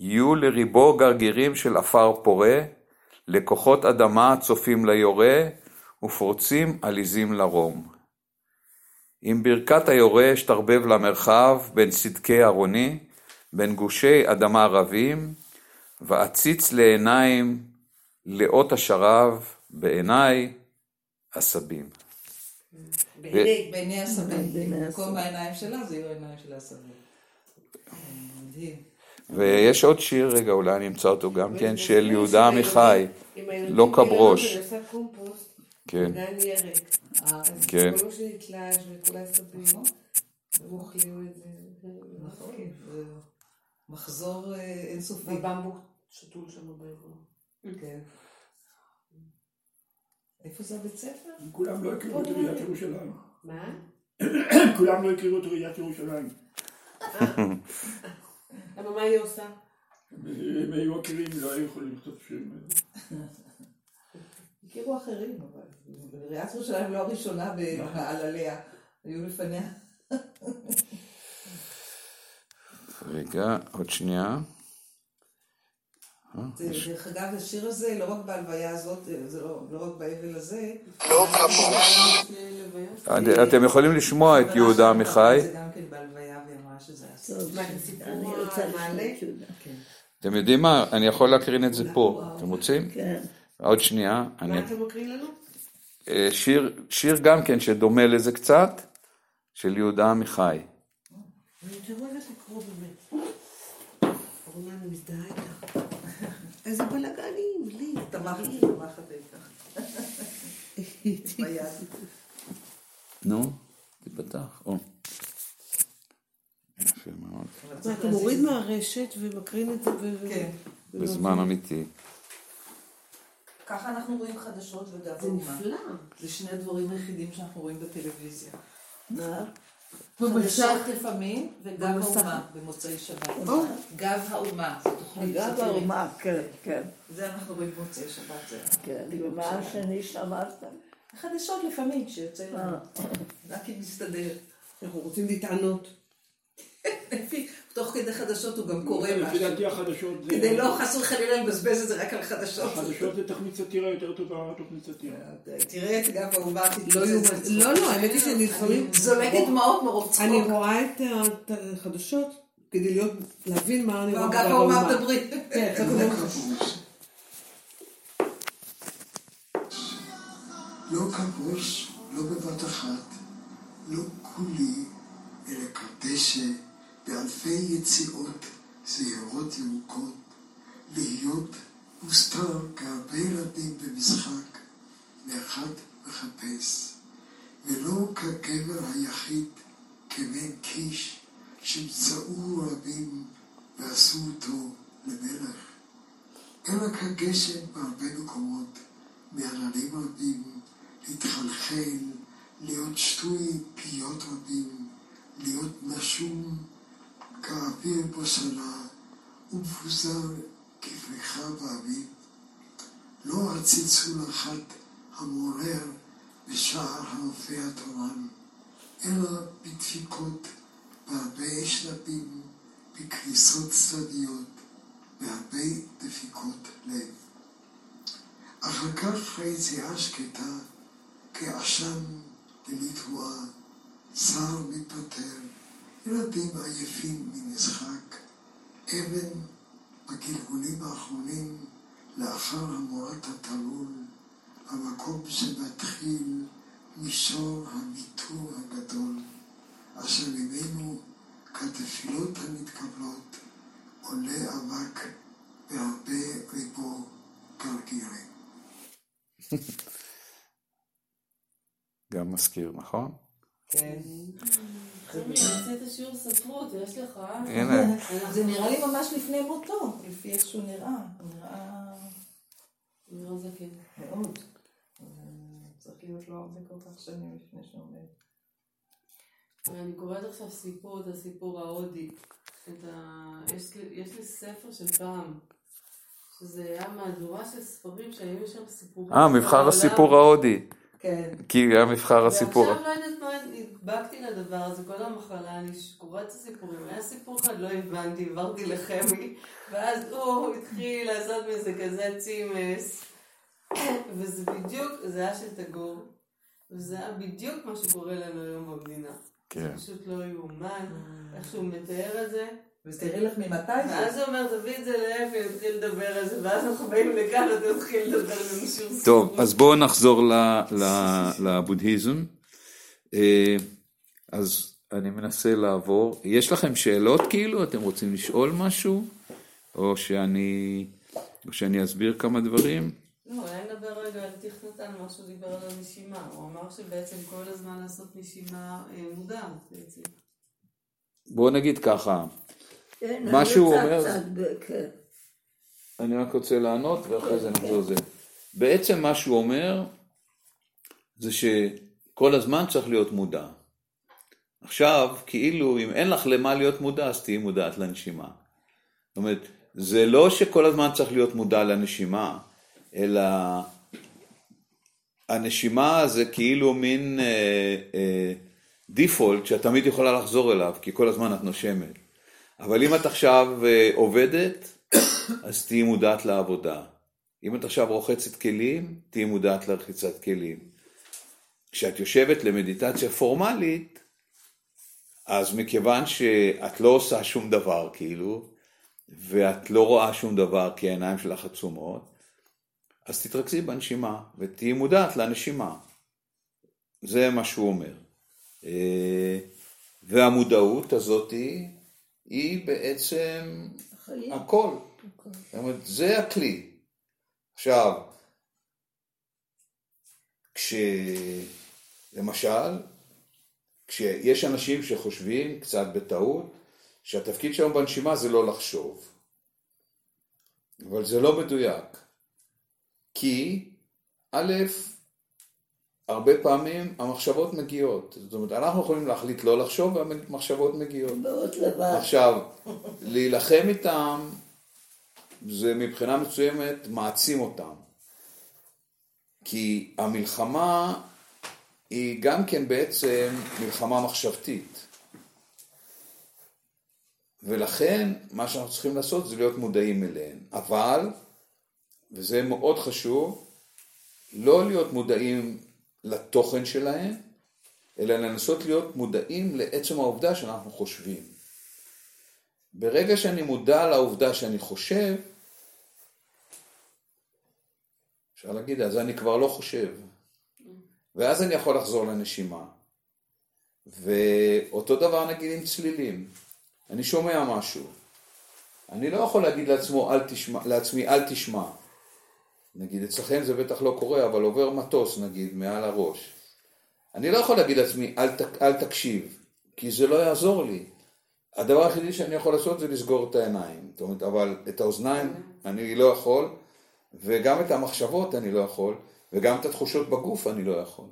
C: יהיו לריבו גרגירים של עפר פורה, לכוחות אדמה צופים ליורה, ופורצים עליזים לרום. עם ברכת היורה אשתרבב למרחב בין סדקי ארוני, בין גושי אדמה רבים, ואציץ לעיניים לאות השרב, בעיניי עשבים.
E: בעיני.
D: בעיני במקום
A: הסבים.
D: העיניים שלה זה יהיו העיניים של הסבים. מדהים.
C: ויש עוד שיר, רגע, אולי אני אמצא אותו גם כן, של יהודה עמיחי, לא כברוש. כן.
D: אה,
C: כן.
D: מחזור אה, אינסופי.
E: בבמבוק שתול שם באזור.
D: כן. איפה זה הבית ספר?
G: כולם לא הכירו את עיריית ירושלים.
E: מה? *coughs*
G: כולם לא הכירו את עיריית ירושלים.
E: למה מה היא עושה?
G: הם היו מכירים, לא היו יכולים לכתוב שם.
D: הכירו אחרים, אבל עיריית ירושלים לא הראשונה במעלליה. היו לפניה.
C: רגע, עוד שנייה.
D: זה- דרך אגב, השיר הזה, לא רק בהלוויה הזאת, זה לא לא רק באבל הזה.
C: אתם יכולים לשמוע את יהודה עמיחי,
D: זה גם כן בהלוויה, שזה
E: הסיפור
A: אני רוצה לשמוע
E: המעלה?
A: את יהודה.
C: אתם יודעים מה? אני יכול להקרין את זה פה, אתם רוצים?
A: כן.
C: עוד שנייה. אני-
E: מה אתה מקריא לנו?
C: אה, שיר, שיר גם כן שדומה לזה קצת, של יהודה עמיחי.
E: איזה בלאגנים, לי.
D: תמכת, תמכת איתך. *laughs*
C: נו, תיפתח. או. יפה מאוד.
D: אבל
E: מה,
D: צריך
E: אתה
D: להזיז.
E: מוריד מהרשת ומקרין את זה ו...
D: כן.
C: בזמן אמיתי.
D: ככה אנחנו רואים חדשות וגב
E: זה. נפלא.
D: זה שני הדברים היחידים שאנחנו רואים בטלוויזיה.
A: מה?
D: חדשות לפעמים וגב
E: במסך.
D: האומה במוצאי שבת. גב האומה, זו תוכנית
A: גם
D: סאטירית.
A: האומה, כן, כן,
D: זה אנחנו רואים במוצאי שבת.
A: כן. ומה השני שאמרת?
D: חדשות לפעמים כשיוצא
A: אה,
D: לנו. רק אם מסתדר.
E: אנחנו רוצים.
D: לפי- תוך כדי חדשות הוא גם קורא
H: לפי
D: משהו.
H: דעתי החדשות זה...
D: כדי לא חס וחלילה לבזבז את זה רק על חדשות.
H: החדשות זה תוכנית סאטירה יותר טובה מתוכנית סאטירה.
D: תראה את גב האהובה
G: לא.
D: בצחוק.
G: לא, לא, האמת היא שאני לפעמים...
D: זולגת דמעות מרוב צחוק.
G: אני רואה את החדשות כדי להיות, להבין מה אני רואה.
D: גב
G: האומה.
D: מדברים.
G: כן, קצת
E: לא
G: יותר-
E: כבוש. לא כבוש, לא בבת אחת, לא כולי, אלא כדשא באלפי יציאות זהירות ירוקות, להיות מוסתר כהרבה ילדים במשחק, ואחד מחפש, ולא כגבר היחיד, כבן קיש, שמצאו רבים ועשו אותו למלך. אלא כגשם בהרבה מקומות, מעננים רבים, להתחלחל, להיות שטוי פיות רבים, להיות נשום כאוויר בשנה, ומפוזר כפריחה באביב. לא הצלצול החד המעורר בשער הרופא התורן, אלא בדפיקות, בהרבה שלבים, בכניסות צדדיות, בהרבה דפיקות לב. אחר כך היציאה שקטה, כעשן ללא תרועה, שר מתפטר, ילדים עייפים ממשחק, אבן בגלגולים האחרונים לאחר המורת התלול, המקום שמתחיל מישור הוויתור הגדול, אשר ממנו כתפילות המתקבלות עולה אבק והרבה ריבו גרגירים. *laughs*
C: גם מזכיר, נכון?
D: כן.
C: הנה,
A: זה נראה לי ממש לפני מותו, לפי איך שהוא נראה. נראה
B: נראה זקן.
A: מאוד.
D: צריך להיות לו הרבה כל כך שנים לפני שהוא מת.
B: אני קוראת עכשיו סיפור, את הסיפור ההודי. יש, לי, ספר של פעם, שזה היה מהדורה של ספרים שהיו שם סיפורים.
C: אה, מבחר. הסיפור ההודי.
D: כן.
C: כי היה מבחר הסיפור.
B: ועכשיו לא יודעת מה, נדבקתי לדבר הזה, כל המחלה, אני קוראת את הסיפורים. היה סיפור אחד, לא הבנתי, העברתי לחמי, ואז הוא התחיל לעשות מזה כזה צימס, וזה בדיוק, זה היה של תגור, וזה היה בדיוק מה שקורה לנו היום במדינה.
C: כן.
B: זה פשוט לא יאומן, איך שהוא מתאר את זה.
D: ותראי לך ממתי
B: ואז
D: זה.
B: הוא אומר, תביא את זה לאפי, נתחיל לדבר על זה, ואז אנחנו באים לכאן, אתה מתחיל לדבר על שיעור
C: טוב, אז בואו נחזור ל- ל- לבודהיזם. אה, אז אני מנסה לעבור. יש לכם שאלות כאילו? אתם רוצים לשאול משהו? או שאני, או שאני אסביר כמה דברים?
B: לא, אולי נדבר רגע על תכנתן, מה שהוא דיבר על הנשימה. הוא אמר שבעצם כל הזמן לעשות נשימה אה, מודעת בעצם.
C: בואו נגיד ככה,
A: כן,
C: מה שהוא אומר-
A: קצת כן.
C: אני רק רוצה לענות ואחרי זה נחזור לזה. בעצם מה שהוא אומר זה שכל הזמן צריך להיות מודע. עכשיו, כאילו, אם אין לך למה להיות מודע, אז תהיי מודעת לנשימה. זאת אומרת, זה לא שכל הזמן צריך להיות מודע לנשימה, אלא הנשימה זה כאילו מין אה, אה, דיפולט שאת תמיד יכולה לחזור אליו, כי כל הזמן את נושמת. אבל אם את עכשיו אה, עובדת, אז תהיי מודעת לעבודה. אם את עכשיו רוחצת כלים, תהיי מודעת לרחיצת כלים. כשאת יושבת למדיטציה פורמלית, אז מכיוון שאת לא עושה שום דבר, כאילו, ואת לא רואה שום דבר כי העיניים שלך עצומות, אז תתרכזי בנשימה ותהיי מודעת לנשימה. זה מה שהוא אומר. אה, והמודעות הזאת היא בעצם
A: החיים.
C: הכל. זאת אומרת, זה הכלי. עכשיו, כש... למשל, כשיש אנשים שחושבים, קצת בטעות, שהתפקיד שלנו בנשימה זה לא לחשוב. אבל זה לא מדויק. כי, א', הרבה פעמים המחשבות מגיעות. זאת אומרת, אנחנו יכולים להחליט לא לחשוב והמחשבות מגיעות.
A: באות לבד.
C: עכשיו, להילחם איתם, זה מבחינה מסוימת מעצים אותם. כי המלחמה היא גם כן בעצם מלחמה מחשבתית. ולכן מה שאנחנו צריכים לעשות זה להיות מודעים אליהן. אבל, וזה מאוד חשוב, לא להיות מודעים לתוכן שלהן, אלא לנסות להיות מודעים לעצם העובדה שאנחנו חושבים. ברגע שאני מודע לעובדה שאני חושב, אפשר להגיד, אז אני כבר לא חושב. ואז אני יכול לחזור לנשימה. ואותו דבר נגיד עם צלילים. אני שומע משהו. אני לא יכול להגיד לעצמו, אל תשמע, לעצמי, אל תשמע. נגיד, אצלכם זה בטח לא קורה, אבל עובר מטוס, נגיד, מעל הראש. אני לא יכול להגיד לעצמי, אל, ת, אל תקשיב, כי זה לא יעזור לי. הדבר היחידי שאני יכול לעשות זה לסגור את העיניים. זאת אומרת, אבל את האוזניים אני לא יכול, וגם את המחשבות אני לא יכול, וגם את התחושות בגוף אני לא יכול.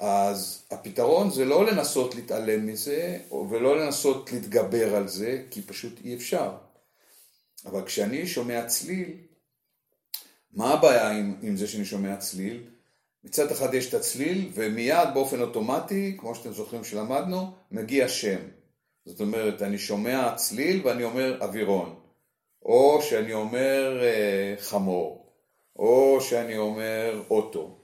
C: אז הפתרון זה לא לנסות להתעלם מזה, ולא לנסות להתגבר על זה, כי פשוט אי אפשר. אבל כשאני שומע צליל, מה הבעיה עם, עם זה שאני שומע צליל? מצד אחד יש את הצליל, ומיד באופן אוטומטי, כמו שאתם זוכרים שלמדנו, מגיע שם. זאת אומרת, אני שומע צליל ואני אומר אווירון, או שאני אומר אה, חמור, או שאני אומר אוטו,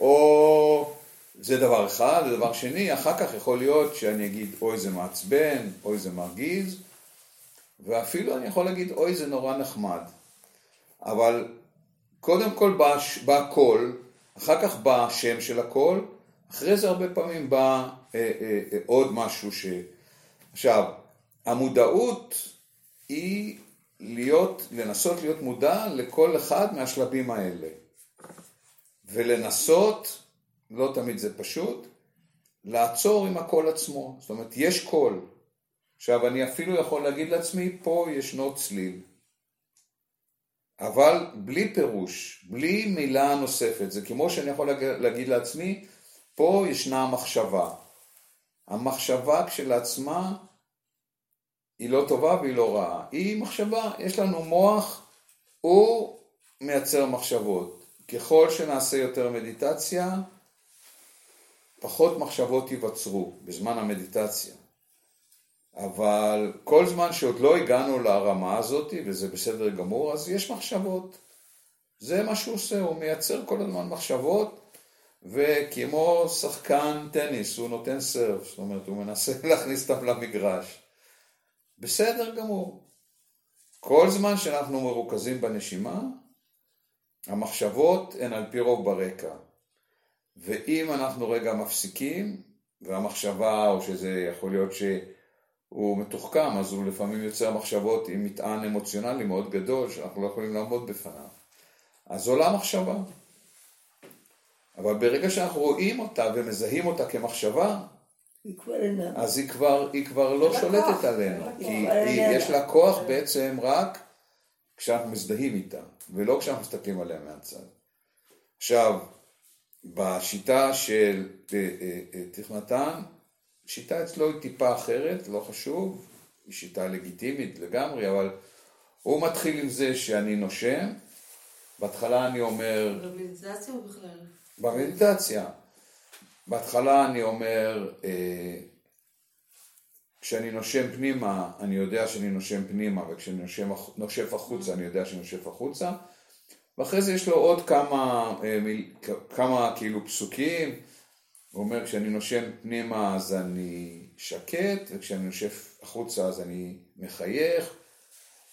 C: או זה דבר אחד, ודבר שני, אחר כך יכול להיות שאני אגיד אוי זה מעצבן, אוי זה מרגיז, ואפילו אני יכול להגיד אוי זה נורא נחמד. אבל קודם כל בא, בא קול, אחר כך בא השם של הקול, אחרי זה הרבה פעמים בא אה, אה, אה, עוד משהו ש... עכשיו, המודעות היא להיות, לנסות להיות מודע לכל אחד מהשלבים האלה. ולנסות, לא תמיד זה פשוט, לעצור עם הקול עצמו. זאת אומרת, יש קול. עכשיו, אני אפילו יכול להגיד לעצמי, פה ישנו צליל. אבל בלי פירוש, בלי מילה נוספת. זה כמו שאני יכול להגיד לעצמי, פה ישנה מחשבה. המחשבה כשלעצמה היא לא טובה והיא לא רעה. היא מחשבה, יש לנו מוח, הוא מייצר מחשבות. ככל שנעשה יותר מדיטציה, פחות מחשבות ייווצרו בזמן המדיטציה. אבל כל זמן שעוד לא הגענו לרמה הזאת, וזה בסדר גמור, אז יש מחשבות. זה מה שהוא עושה, הוא מייצר כל הזמן מחשבות, וכמו שחקן טניס, הוא נותן סרף, זאת אומרת, הוא מנסה *laughs* להכניס אותם למגרש. בסדר גמור. כל זמן שאנחנו מרוכזים בנשימה, המחשבות הן על פי רוב ברקע. ואם אנחנו רגע מפסיקים, והמחשבה, או שזה יכול להיות שהוא מתוחכם, אז הוא לפעמים יוצר מחשבות עם מטען אמוציונלי מאוד גדול, שאנחנו לא יכולים לעמוד בפניו. אז עולה מחשבה. אבל ברגע שאנחנו רואים אותה ומזהים אותה כמחשבה,
A: היא.
C: אז היא כבר, היא כבר לא שולטת עלינו, כי היא, יש לה כוח בעצם רק כשאנחנו מזדהים איתה, ולא כשאנחנו מסתכלים עליה מהצד. עכשיו, בשיטה של אה, אה, אה, תכנתן, שיטה אצלו היא טיפה אחרת, לא חשוב, היא שיטה לגיטימית לגמרי, אבל הוא מתחיל עם זה שאני נושם, בהתחלה אני אומר...
B: במדיטציה או בכלל?
C: במדיטציה. בהתחלה אני אומר, אה, כשאני נושם פנימה, אני יודע שאני נושם פנימה, וכשאני נושם, נושף החוצה, אני יודע שאני נושף החוצה. ואחרי זה יש לו עוד כמה, אה, מיל, כמה כאילו פסוקים. הוא אומר, כשאני נושם פנימה אז אני שקט, וכשאני נושף החוצה אז אני מחייך.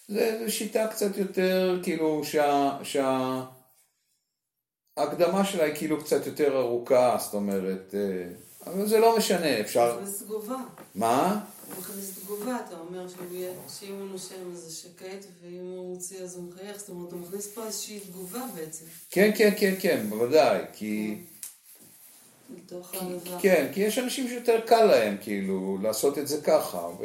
C: זו שיטה קצת יותר, כאילו, שה... שה ההקדמה שלה היא כאילו קצת יותר ארוכה, זאת אומרת, אה, אבל זה לא משנה, אפשר...
B: הוא מכניס תגובה.
C: מה?
B: הוא מכניס תגובה, אתה אומר שאם הוא נושם אז זה שקט, ואם הוא מוציא אז הוא מחייך, זאת אומרת, הוא מכניס פה איזושהי תגובה בעצם,
C: כן, כן, כן, כן, בוודאי, כי...
B: מתוך הענווה.
C: כן, כי יש אנשים שיותר קל להם, כאילו, לעשות את זה ככה, ו...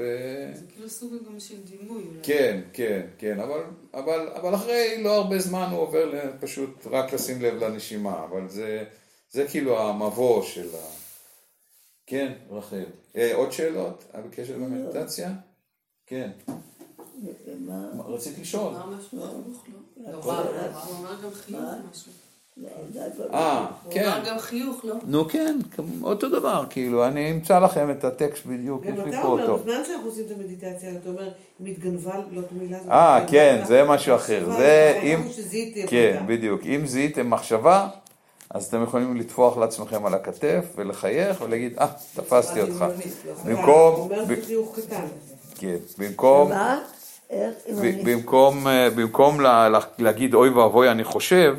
B: זה כאילו סוג גם של דימוי אולי.
C: כן, כן, כן, אבל, אבל, אבל אחרי לא הרבה זמן הוא עובר פשוט רק לשים לב לנשימה, אבל זה, זה כאילו המבוא של ה... כן, רחל. אה, עוד שאלות אה, בקשר למדיטציה? כן. רצית לשאול.
B: אמר משהו לא?
A: לא,
B: הוא אמר גם חינוך משהו.
A: לא.
C: אה,
B: הוא
C: כן.
B: אמר גם חיוך, לא?
C: נו כן, אותו דבר, כאילו, אני אמצא לכם את הטקסט בדיוק, יש
E: גם
C: לי
E: אתה
C: פה
E: אומר,
C: אותו.
E: בזמן שאנחנו עושים את המדיטציה, אתה אומר, אם התגנבה לא הזאת.
C: אה, כן, זה משהו אחר. זה אם... כן. בדיוק. אם זיהיתם מחשבה, אז אתם יכולים לטפוח לעצמכם על הכתף ולחייך ולהגיד, אה, תפסתי אותך.
D: לא
E: אתה
C: במקום,
E: אומר
C: ב-
E: חיוך קטן.
C: כן, במקום,
A: מה?
C: במקום, אה, להגיד אוי ואבוי אני חושב,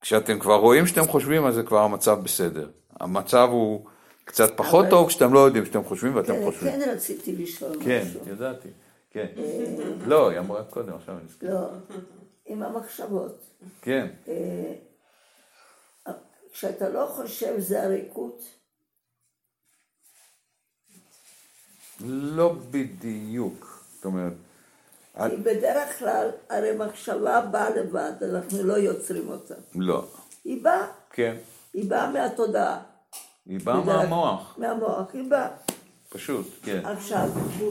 C: כשאתם כבר רואים שאתם חושבים, אז זה כבר המצב בסדר. המצב הוא קצת פחות
A: אבל-
C: טוב כשאתם לא יודעים שאתם חושבים ואתם
A: כן,
C: חושבים.
A: כן רציתי לשאול
C: כן,
A: משהו.
C: ידעתי. כן. לא, היא אמרה קודם, עכשיו אני נזכר.
A: לא, עם המחשבות.
C: כן.
A: אה, כשאתה לא חושב זה הריקות,
C: לא בדיוק. זאת אומרת,
A: כי בדרך כלל, הרי מחשבה באה לבד, אנחנו לא יוצרים אותה.
C: לא.
A: היא באה,
C: כן.
A: היא באה מהתודעה.
C: היא באה מהמוח,
A: מהמוח, היא באה.
C: פשוט, כן.
A: עכשיו,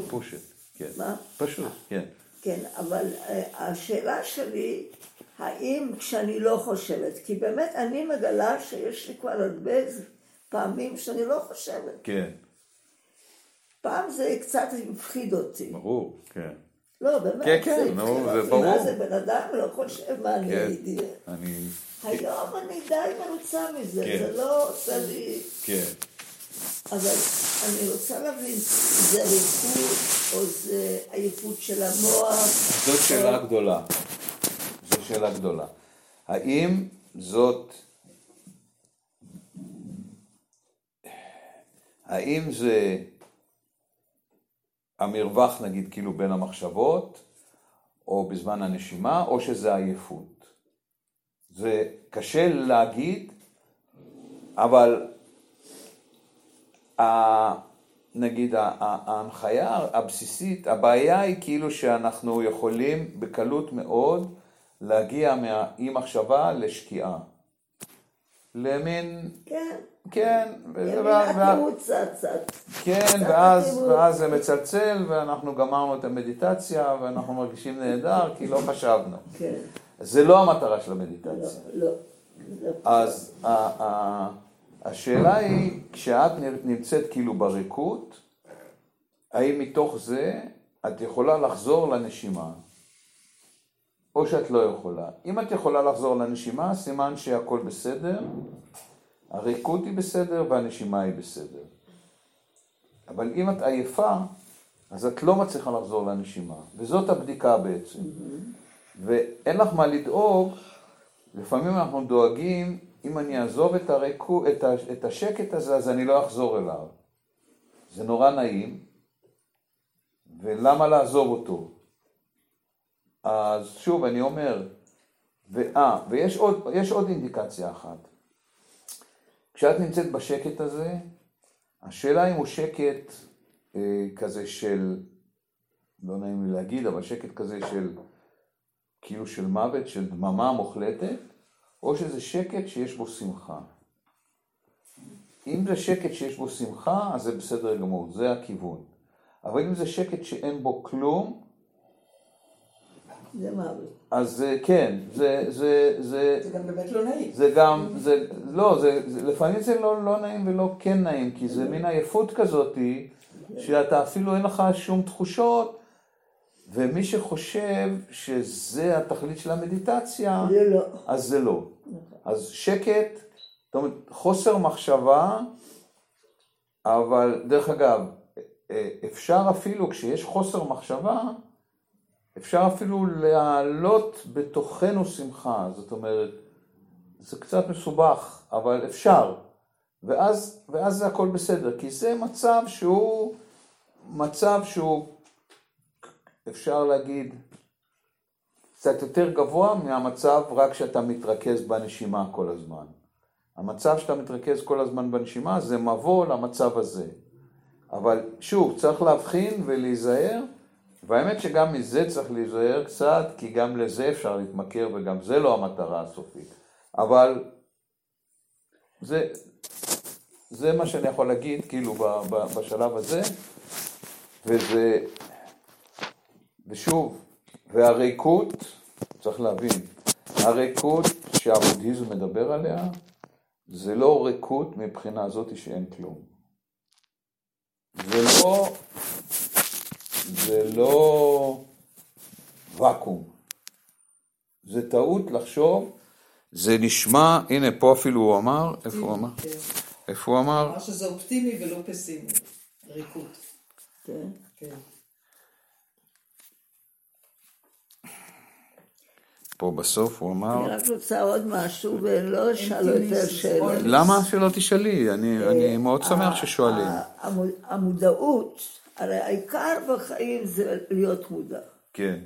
C: פושט, כן.
A: מה?
C: פשוט, כן.
A: כן, אבל אה, השאלה שלי, האם כשאני לא חושבת, כי באמת אני מגלה שיש לי כבר הרבה פעמים שאני לא חושבת.
C: כן,
A: פעם זה קצת הפחיד אותי.
C: ברור, כן.
A: לא, באמת,
C: כן, כן,
A: זה
C: נו, זה. ברור.
A: זה, בן אדם לא חושב מה אני
C: כן.
A: הייתי.
C: אני...
A: היום אני די מרוצה מזה,
C: כן.
A: זה לא עושה לי...
C: כן.
A: אבל אני רוצה להבין, זה ריכוז או זה עייפות של המוח?
C: זאת שאלה גדולה. זו שאלה גדולה. האם זאת... האם זה המרווח נגיד כאילו בין המחשבות, או בזמן הנשימה, או שזה עייפות? זה קשה להגיד, אבל ה- נגיד ההנחיה הבסיסית, הבעיה היא כאילו שאנחנו יכולים בקלות מאוד להגיע מאי מחשבה לשקיעה. למין,
A: כן.
C: כן. כן, ואז, זה מצלצל ואנחנו גמרנו את המדיטציה ואנחנו מרגישים נהדר כי לא חשבנו.
A: כן.
C: זה לא המטרה של
A: לא,
C: המדיטציה.
A: לא. לא.
C: אז ה- ה- השאלה היא, כשאת נמצאת כאילו בריקות, האם מתוך זה את יכולה לחזור לנשימה, או שאת לא יכולה. אם את יכולה לחזור לנשימה, סימן שהכל בסדר, הריקות היא בסדר והנשימה היא בסדר. אבל אם את עייפה, אז את לא מצליחה לחזור לנשימה, וזאת הבדיקה בעצם. ואין לך מה לדאוג, לפעמים אנחנו דואגים, אם אני אעזוב את, הריקו, את, ה, את השקט הזה, אז אני לא אחזור אליו. זה נורא נעים, ולמה לעזוב אותו? אז שוב, אני אומר, ואה, ויש עוד, עוד אינדיקציה אחת. כשאת נמצאת בשקט הזה, השאלה אם הוא שקט אה, כזה של, לא נעים לי להגיד, אבל שקט כזה של, כאילו של מוות, של דממה מוחלטת, או שזה שקט שיש בו שמחה. אם זה שקט שיש בו שמחה, אז זה בסדר גמור, זה הכיוון. אבל אם זה שקט שאין בו כלום,
A: זה מוות.
C: אז זה, כן, זה, זה, זה,
D: זה גם באמת לא נעים.
C: זה גם, זה, לא, זה, זה, לפעמים זה לא, לא נעים ולא כן נעים, כי זה מין עייפות כזאתי, שאתה אפילו אין לך שום תחושות, ומי שחושב שזה התכלית של המדיטציה,
A: זה לא.
C: אז זה לא. אז שקט, זאת אומרת, חוסר מחשבה, אבל דרך אגב, אה, אפשר אפילו, כשיש חוסר מחשבה, אפשר אפילו להעלות בתוכנו שמחה, זאת אומרת, זה קצת מסובך, אבל אפשר. ואז, ואז זה הכל בסדר, כי זה מצב שהוא, מצב שהוא, אפשר להגיד, קצת יותר גבוה מהמצב רק כשאתה מתרכז בנשימה כל הזמן. המצב שאתה מתרכז כל הזמן בנשימה זה מבוא למצב הזה. אבל שוב, צריך להבחין ולהיזהר, והאמת שגם מזה צריך להיזהר קצת, כי גם לזה אפשר להתמכר וגם זה לא המטרה הסופית. אבל זה, זה מה שאני יכול להגיד, כאילו, ב, ב, בשלב הזה, וזה, ושוב, והריקות, צריך להבין, הריקות שהבודהיזם מדבר עליה, זה לא ריקות מבחינה זאת שאין כלום. זה לא, זה לא ואקום. זה טעות לחשוב, זה נשמע, הנה פה אפילו הוא אמר, איפה הוא אמר?
D: כן.
C: איפה הוא אמר?
D: אמר שזה אופטימי ולא פסימי. ריקות.
A: כן.
D: כן.
C: פה בסוף הוא אמר,
A: אני רק רוצה עוד משהו ולא אשאל יותר שאלות.
C: למה שלא תשאלי? אני, אני מאוד שמח ששואלים.
A: המ- המודעות, הרי העיקר בחיים זה להיות מודע.
C: כן,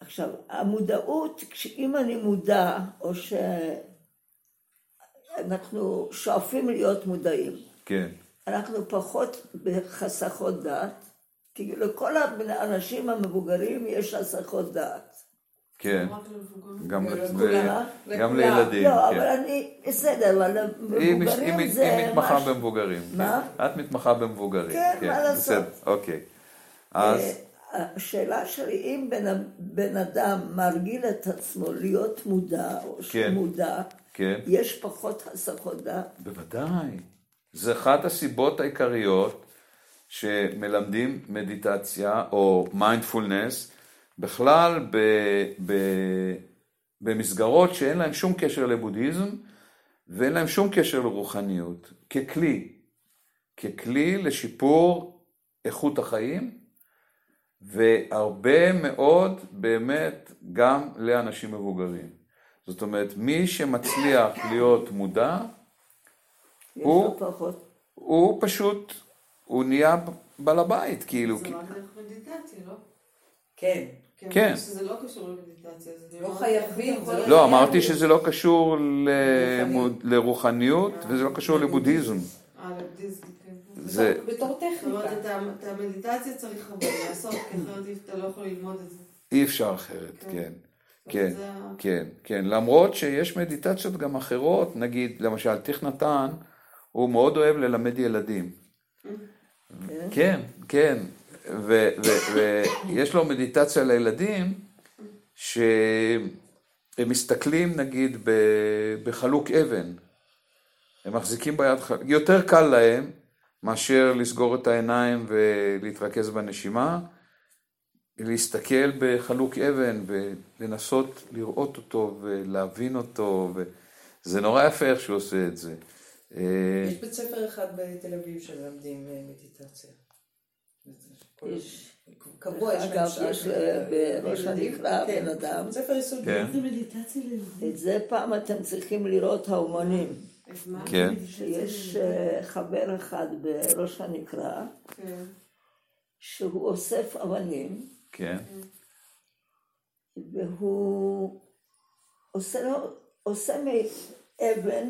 A: עכשיו, המודעות, אם אני מודע, או שאנחנו שואפים להיות מודעים,
C: כן,
A: אנחנו פחות בחסכות דעת, כי לכל האנשים המבוגרים יש הסחות דעת.
C: כן. גם. לילדים,
A: לא, אבל
C: כן.
A: אני, בסדר, אבל
C: היא
A: זה
C: היא מתמחה במבוגרים.
A: מה?
C: כן. את מתמחה במבוגרים.
A: כן, מה לעשות?
C: בסדר, אוקיי. אז,
A: אה, השאלה שלי, אם בן, בן אדם מרגיל את עצמו להיות מודע, או
C: כן.
A: שמודע,
C: כן.
A: יש פחות הסחות דעת.
C: בוודאי. זה אחת הסיבות העיקריות שמלמדים מדיטציה או מיינדפולנס בכלל ב, ב, במסגרות שאין להן שום קשר לבודהיזם ואין להן שום קשר לרוחניות, ככלי, ככלי לשיפור איכות החיים והרבה מאוד באמת גם לאנשים מבוגרים. זאת אומרת, מי שמצליח להיות מודע, הוא-. הוא פשוט, הוא נהיה בעל הבית, כאילו.
B: זה רק דרך מדיטציה, לא?
D: כן.
C: כן.
B: שזה לא קשור למדיטציה. זה
D: לא חייבים, זה לא-
C: לא, אמרתי שזה לא קשור לרוחניות וזה לא קשור לבודהיזם.
B: אה, לבדיזם, כן.
C: זה,
D: בתור
B: זאת אומרת,
D: טכניקה.
B: את המדיטציה צריך לעשות, כי אחרת אתה לא יכול ללמוד את זה.
C: אי אפשר אחרת, כן. כן,
B: זה ה-
C: כן, כן. למרות שיש מדיטציות גם אחרות, נגיד, למשל, תיך נתן, הוא מאוד אוהב ללמד ילדים. כן, כן. ויש לו מדיטציה לילדים, שהם מסתכלים נגיד בחלוק אבן. הם מחזיקים ביד, ח- יותר קל להם מאשר לסגור את העיניים ולהתרכז בנשימה, להסתכל בחלוק אבן ולנסות לראות אותו ולהבין אותו, וזה נורא יפה איך שהוא עושה את זה.
D: יש בית ספר אחד בתל אביב שמלמדים אה, מדיטציה.
A: יש.
D: קבוע, יש שעה
A: יש
D: של-
A: בראש. הנקרא. בן אדם.
D: ספר יסודי.
C: כן.
E: זה מדיטציה לילדים.
A: את זה פעם אתם צריכים לראות האומנים.
C: כן,
A: שיש אה, חבר אחד בראש הנקרא,
B: כן.
A: שהוא אוסף אבנים,
C: כן,
A: והוא עושה מאבן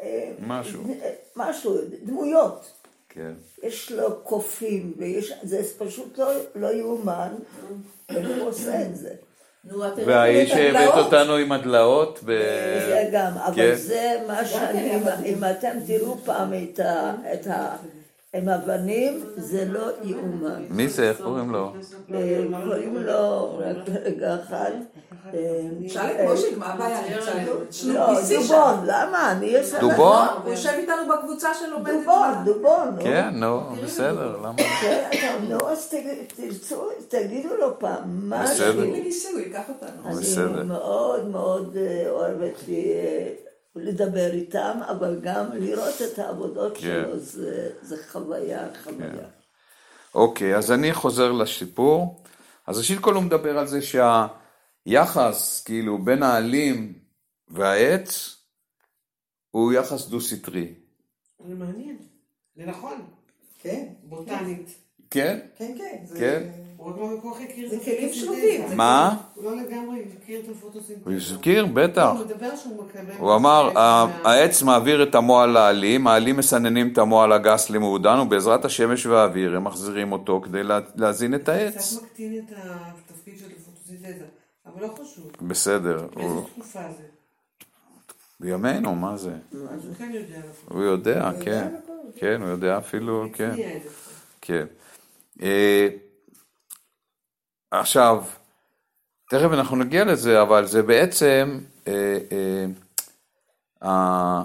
A: אה,
C: משהו.
A: ד- משהו, דמויות.
C: כן.
A: יש לו קופים, ויש, זה פשוט לא, לא יאומן, איך הוא עושה את זה.
D: את
C: והאיש שהבאת. אותנו עם הדלאות, ב...
A: זה גם, אבל
C: כן.
A: זה מה שאני, אם- אם אתם תראו פעם את ה... את ה עם אבנים, זה לא יאומן.
C: מי זה? איך קוראים לו?
A: אה, קוראים לו, רק רגע אחד. אה,
D: שאל את מושיק, מה הבעיה?
A: לא. דובון, למה? אני לך...
C: דובון?
D: הוא יושב איתנו בקבוצה שלומדת.
A: דובון, דובון.
C: כן, נו, בסדר, למה?
A: כן, נו, אז תרצו, תגידו לו פעם
D: אותנו.
C: בסדר.
A: אני מאוד מאוד אה, אוהבת אה, לדבר איתם, אבל גם לראות את העבודות
C: כן.
A: שלו, זה זה חוויה, חוויה.
C: אוקיי, אז אני חוזר לסיפור. אז ראשית כל הוא מדבר על זה שהיחס, כאילו, בין העלים והעץ, הוא יחס דו-סטרי.
E: זה מעניין. זה נכון,
D: כן,
E: בוטנית.
C: כן?
D: כן, כן. זה-
C: כן.
E: הוא רק לא כל כך הכיר את
D: זה כלים. שלובים. זה
C: מה?
E: הוא לא לגמרי הכיר את הפוטוסינתזה.
C: הוא הזכיר, בטח.
E: הוא מדבר שהוא מקבל...
C: הוא אמר, העץ מעביר את המועל לעלים, העלים מסננים את המועל הגס למעודן, ובעזרת השמש והאוויר הם מחזירים אותו כדי לה- להזין את העץ.
E: קצת מקטין את התפקיד של הפוטוסינתזה, אבל לא חשוב.
C: בסדר,
E: באיזה
C: הוא
E: תקופה זה?
C: בימינו, מה זה?
E: הוא כן יודע
C: כן. כן, הוא יודע אפילו, כן.
E: את זה.
C: כן. עכשיו, תכף אנחנו נגיע לזה, אבל זה בעצם... אה, אה,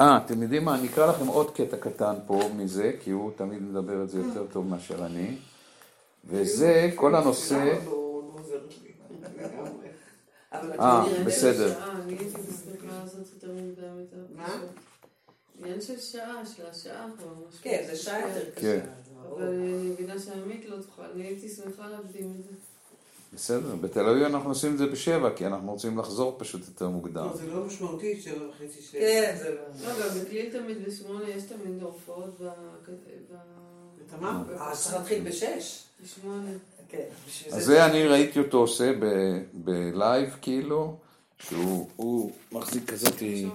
C: אה, אתם יודעים מה, אני אקרא לכם עוד קטע קטן פה מזה, כי הוא תמיד מדבר את זה יותר טוב מאשר אני. וזה כל הנושא...
E: לא-
C: אה, בסדר.
B: עניין של שעה, של השעה כבר.
E: כן, זה שעה יותר
C: כן.
E: קשה.
B: אבל אני מבינה שעמית לא תוכל, אני הייתי שמחה להקדים את זה.
C: בסדר, בתל אביב אנחנו עושים את זה בשבע, כי אנחנו רוצים לחזור פשוט יותר מוקדם.
E: לא,
G: זה לא משמעותי, שבע וחצי שש.
E: כן, זה לא...
B: לא, גם בקליל תמיד בשמונה יש תמיד הופעות ב... ב-
G: ותמר?
E: אה, אז צריך להתחיל בשש.
B: בשמונה.
E: כן,
C: אז זה אני ראיתי אותו עושה ב- בלייב כאילו, שהוא הוא מחזיק
B: בשעה.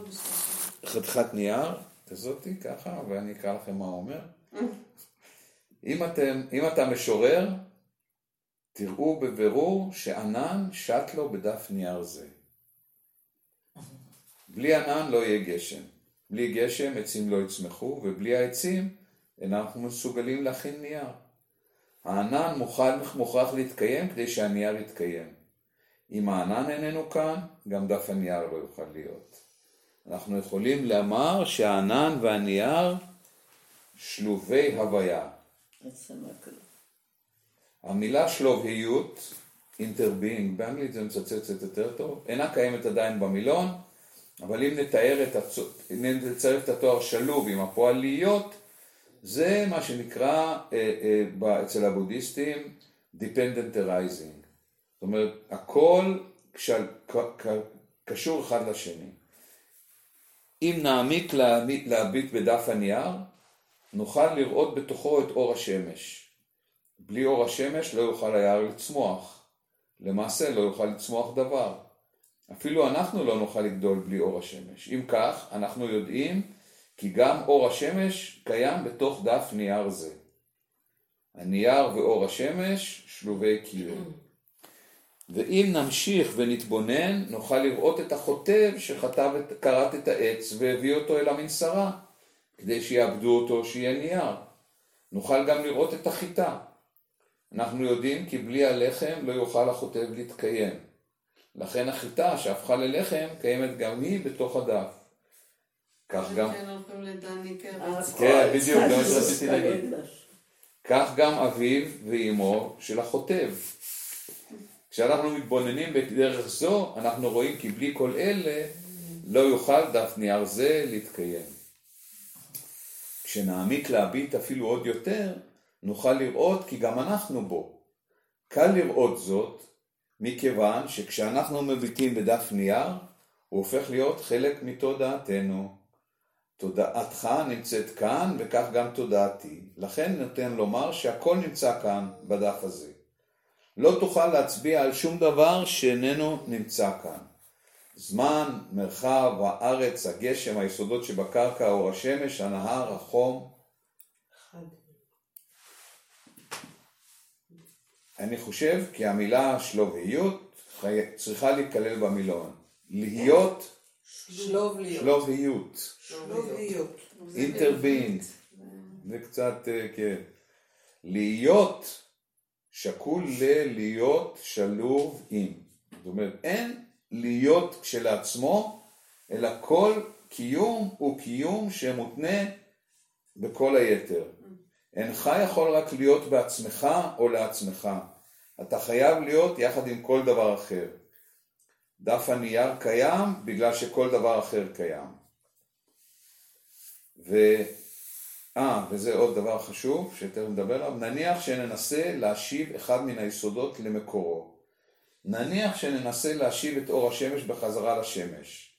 C: חתיכת נייר, כזאתי ככה, ואני אקרא לכם מה הוא אומר. *laughs* אם, אתם, אם אתה משורר, תראו בבירור שענן שט לו בדף נייר זה. בלי ענן לא יהיה גשם. בלי גשם עצים לא יצמחו, ובלי העצים אנחנו מסוגלים להכין נייר. הענן מוכן, מוכרח להתקיים כדי שהנייר יתקיים. אם הענן איננו כאן, גם דף הנייר לא יוכל להיות. אנחנו יכולים לומר שהענן והנייר שלובי הוויה. המילה שלוביות, interbeing, באנגלית זה מצלצל קצת יותר טוב, אינה קיימת עדיין במילון, אבל אם נתאר את, הצ... נצרף את התואר שלוב עם הפועל להיות, זה מה שנקרא אה, אה, אצל הבודהיסטים dependent arising. זאת אומרת, הכל כשל... קשור אחד לשני. אם נעמיק להביט בדף הנייר, נוכל לראות בתוכו את אור השמש. בלי אור השמש לא יוכל היער לצמוח. למעשה לא יוכל לצמוח דבר. אפילו אנחנו לא נוכל לגדול בלי אור השמש. אם כך, אנחנו יודעים כי גם אור השמש קיים בתוך דף נייר זה. הנייר ואור השמש שלובי קיום. ואם נמשיך ונתבונן, נוכל לראות את החוטב שכתב את, העץ והביא אותו אל המנסרה, כדי שיעבדו אותו שיהיה נייר. נוכל גם לראות את החיטה. אנחנו יודעים כי בלי הלחם לא יוכל החוטב להתקיים. לכן החיטה שהפכה ללחם קיימת גם היא בתוך הדף. כך גם,
B: כן, קרץ.
C: כן, בדיוק, זה מה שרציתי להגיד. כך גם אביו ואימו של החוטב. כשאנחנו מתבוננים בדרך זו, אנחנו רואים כי בלי כל אלה לא יוכל דף נייר זה להתקיים. כשנעמיק להביט אפילו עוד יותר, נוכל לראות כי גם אנחנו בו. קל לראות זאת, מכיוון שכשאנחנו מביטים בדף נייר, הוא הופך להיות חלק מתודעתנו. תודעתך נמצאת כאן, וכך גם תודעתי. לכן נותן לומר שהכל נמצא כאן, בדף הזה. לא תוכל להצביע על שום דבר שאיננו נמצא כאן. זמן, מרחב, הארץ, הגשם, היסודות שבקרקע, אור השמש, הנהר, החום. אני חושב כי המילה שלוביות צריכה להיכלל במילון. להיות
E: שלוב להיות.
C: שלוביות.
E: שלוב להיות.
C: אינטרבינג. זה קצת, אה, כן. להיות שקול ללהיות שלוב עם. זאת אומרת, אין להיות כשלעצמו, אלא כל קיום הוא קיום שמותנה בכל היתר. אינך יכול רק להיות בעצמך או לעצמך. אתה חייב להיות יחד עם כל דבר אחר. דף הנייר קיים בגלל שכל דבר אחר קיים. ו... אה, וזה עוד דבר חשוב, שתכף נדבר עליו, נניח שננסה להשיב אחד מן היסודות למקורו. נניח שננסה להשיב את אור השמש בחזרה לשמש.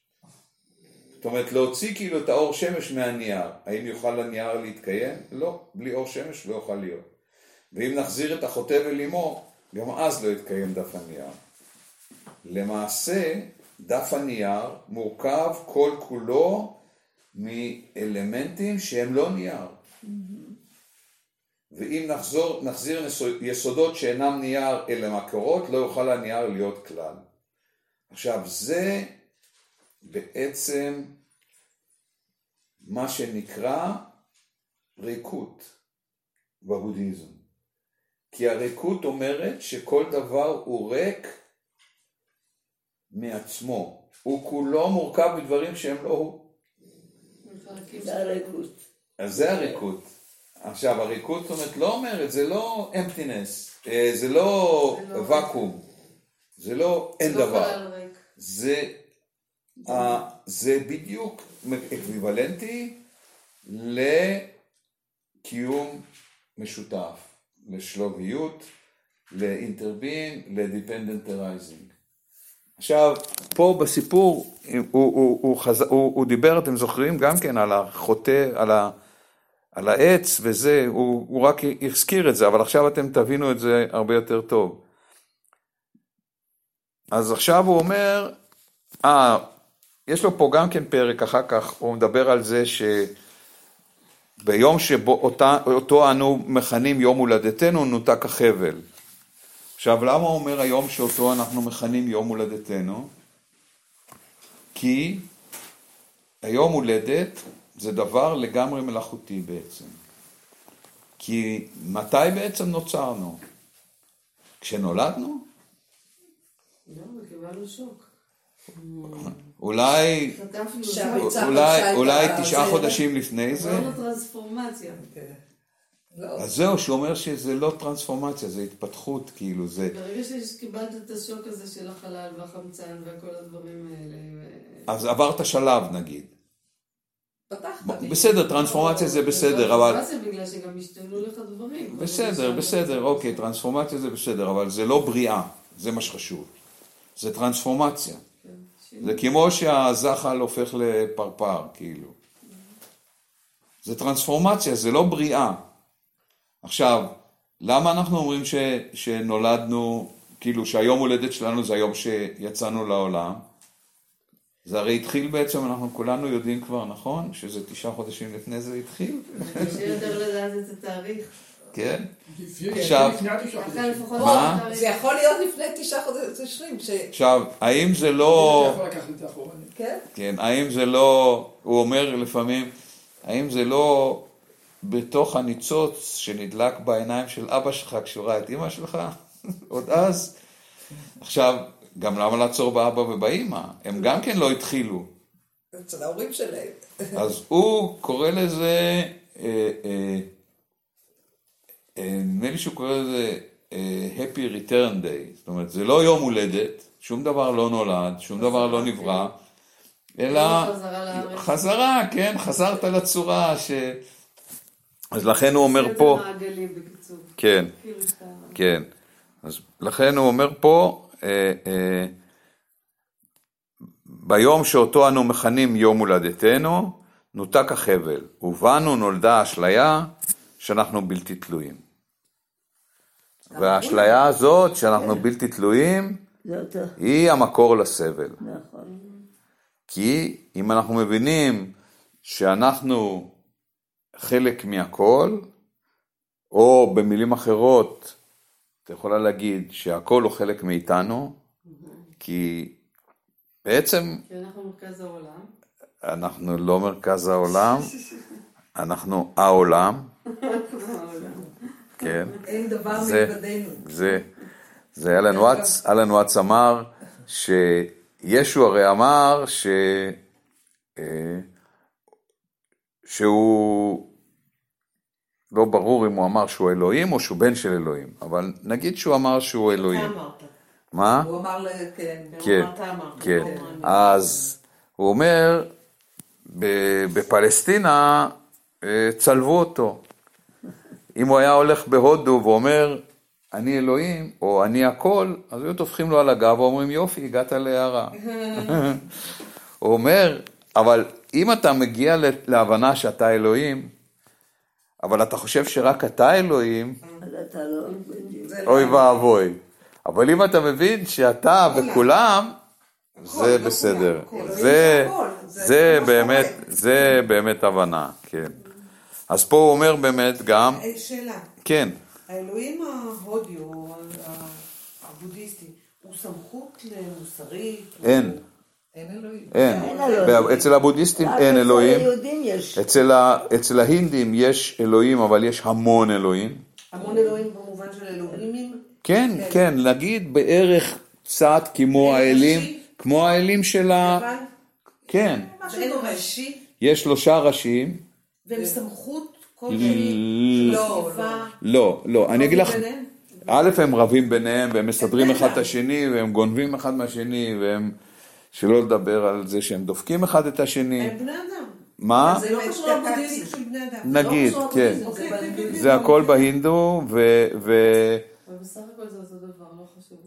C: זאת אומרת, להוציא כאילו את האור שמש מהנייר. האם יוכל הנייר להתקיים? לא, בלי אור שמש לא יוכל להיות. ואם נחזיר את החוטב אל אמו, גם אז לא יתקיים דף הנייר. למעשה, דף הנייר מורכב כל כולו מאלמנטים שהם לא נייר. ואם נחזור, נחזיר יסודות שאינם נייר אל המקורות, לא יוכל הנייר להיות כלל. עכשיו, זה בעצם מה שנקרא ריקות בבודהיזם. כי הריקות אומרת שכל דבר הוא ריק מעצמו. הוא כולו מורכב מדברים שהם לא הוא.
A: זה הריקות.
C: אז זה הריקות. עכשיו, הריקות, זאת אומרת, לא אומרת, זה לא emptiness, אה, זה לא
B: זה לא-
C: ואקום, זה לא אין
B: לא
C: דבר. זה, זה בדיוק אקוויוולנטי לקיום משותף, לשלומיות, ל interbeing, ל dependent arising. עכשיו, פה בסיפור, הוא, הוא, הוא, חז... הוא, הוא דיבר, אתם זוכרים, גם כן על החוטא, על, ה... על העץ וזה, הוא, הוא רק הזכיר את זה, אבל עכשיו אתם תבינו את זה הרבה יותר טוב. אז עכשיו הוא אומר, אה, יש לו פה גם כן פרק אחר כך, הוא מדבר על זה שביום שבו אותה, אותו אנו מכנים יום הולדתנו נותק החבל. עכשיו למה הוא אומר היום שאותו אנחנו מכנים יום הולדתנו? כי היום הולדת זה דבר לגמרי מלאכותי בעצם. כי מתי בעצם נוצרנו? כשנולדנו?
B: לא, קיבלנו שוק.
C: אולי. אולי, אולי תשעה חודשים לפני זה?
B: טרנספורמציה.
D: לא,
C: אז זהו, שהוא אומר שזה לא טרנספורמציה, זה התפתחות, כאילו, זה...
B: ברגע שקיבלת את השוק הזה של החלל והחמצן וכל הדברים האלה.
C: אז עברת שלב נגיד.
D: פתחת.
C: בסדר, טרנספורמציה זה בסדר, אבל...
B: טרנספורמציה בגלל שגם השתנו לך דברים.
C: בסדר, בסדר, אוקיי, טרנספורמציה זה בסדר, אבל זה לא בריאה, זה מה שחשוב. זה טרנספורמציה.
B: כן,
C: זה כמו שהזחל הופך לפרפר, כאילו. זה טרנספורמציה, זה לא בריאה. עכשיו, למה אנחנו אומרים ש, שנולדנו, כאילו שהיום הולדת שלנו זה היום שיצאנו לעולם? זה הרי התחיל בעצם, אנחנו כולנו יודעים כבר, נכון? שזה תשעה חודשים לפני זה התחיל,
B: קשה יותר לדעת את התאריך.
C: כן? עכשיו- מה?
D: זה יכול להיות לפני תשעה חודשים.
C: עכשיו, האם זה לא...
H: אחורנית.
D: כן?
C: כן, האם זה לא, הוא אומר לפעמים, האם זה לא בתוך הניצוץ שנדלק בעיניים של אבא שלך כשהוא ראה את אמא שלך? *laughs* עוד אז? עכשיו, גם למה לעצור באבא ובאמא? הם גם כן לא התחילו.
D: אצל ההורים שלהם.
C: אז הוא קורא לזה, אה, אה, אה, נדמה לי שהוא קורא לזה Happy Return Day, זאת אומרת, זה לא יום הולדת, שום דבר לא נולד, שום דבר לא נברא, אלא
B: חזרה לארץ.
C: חזרה, כן, חזרת לצורה ש... אז לכן הוא אומר פה,
B: זה מעגלים בקיצור.
C: כן,
B: כאילו
C: כן, אז לכן הוא אומר פה, ביום שאותו אנו מכנים יום הולדתנו, נותק החבל, ובנו נולדה האשליה שאנחנו בלתי תלויים. והאשליה הזאת, שאנחנו בלתי תלויים, היא המקור לסבל.
A: נכון.
C: כי אם אנחנו מבינים שאנחנו חלק מהכל, או במילים אחרות, את יכולה להגיד שהכל הוא חלק מאיתנו, כי בעצם
B: כי אנחנו מרכז העולם.
C: אנחנו לא מרכז העולם, אנחנו העולם, כן,
D: אין דבר
C: זה-
D: מלבדנו.
C: זה, זה אלן וואטס, אלן וואטס אמר שישו הרי אמר ש... אה, שהוא, לא ברור אם הוא אמר שהוא אלוהים או שהוא בן של אלוהים, אבל נגיד שהוא אמר שהוא אלוהים.
G: אתה אמרת.
C: מה?
D: הוא אמר, כן.
C: כן. כן.
G: לא.
C: אז הוא אומר, בפלסטינה אה, צלבו אותו. אם הוא היה הולך בהודו ואומר, אני אלוהים, או אני הכל, אז היו טופחים לו על הגב ואומרים, יופי, הגעת להערה. *laughs* הוא אומר, אבל אם אתה מגיע להבנה שאתה אלוהים, אבל אתה חושב שרק אתה אלוהים,
A: לא...
D: לא-
C: אוי ואבוי. אבל אם אתה מבין שאתה וכולם, זה
D: לא
C: בסדר. זה, באמת. זה באמת הבנה, כן. אז פה הוא אומר באמת גם,
G: אה, שאלה,
C: כן,
G: האלוהים ההודי או הבודהיסטי הוא סמכות מוסרית?
C: אין,
D: אין אלוהים.
C: אין.
A: אלוהים.
C: אצל הבודהיסטים אין
A: אצל
C: אלוהים,
A: היהודים יש.
C: אצל ה- אצל ההינדים יש אלוהים, אבל יש המון אלוהים.
G: המון אלוהים במובן של אלוהימים?
C: כן, כן, נגיד בערך קצת כמו האלים, כמו האלים של ה... כן. יש שלושה ראשים.
G: והם סמכות כלשהי,
D: לא,
G: סביבה,
C: לא, לא, אני אגיד לך. א', הם רבים ביניהם, והם מסדרים אחד את. השני, והם גונבים אחד מהשני, והם, שלא לדבר על זה שהם דופקים אחד את השני.
G: הם בני אדם.
C: מה?
D: זה לא קשור לבודהיזם.
G: של בני אדם.
C: נגיד,
D: לא קשור
C: כן.
D: זה
G: אוקיי,
C: זה הכל בהינדו, ו...
B: אבל בסך הכל זה אותו דבר, לא חשוב.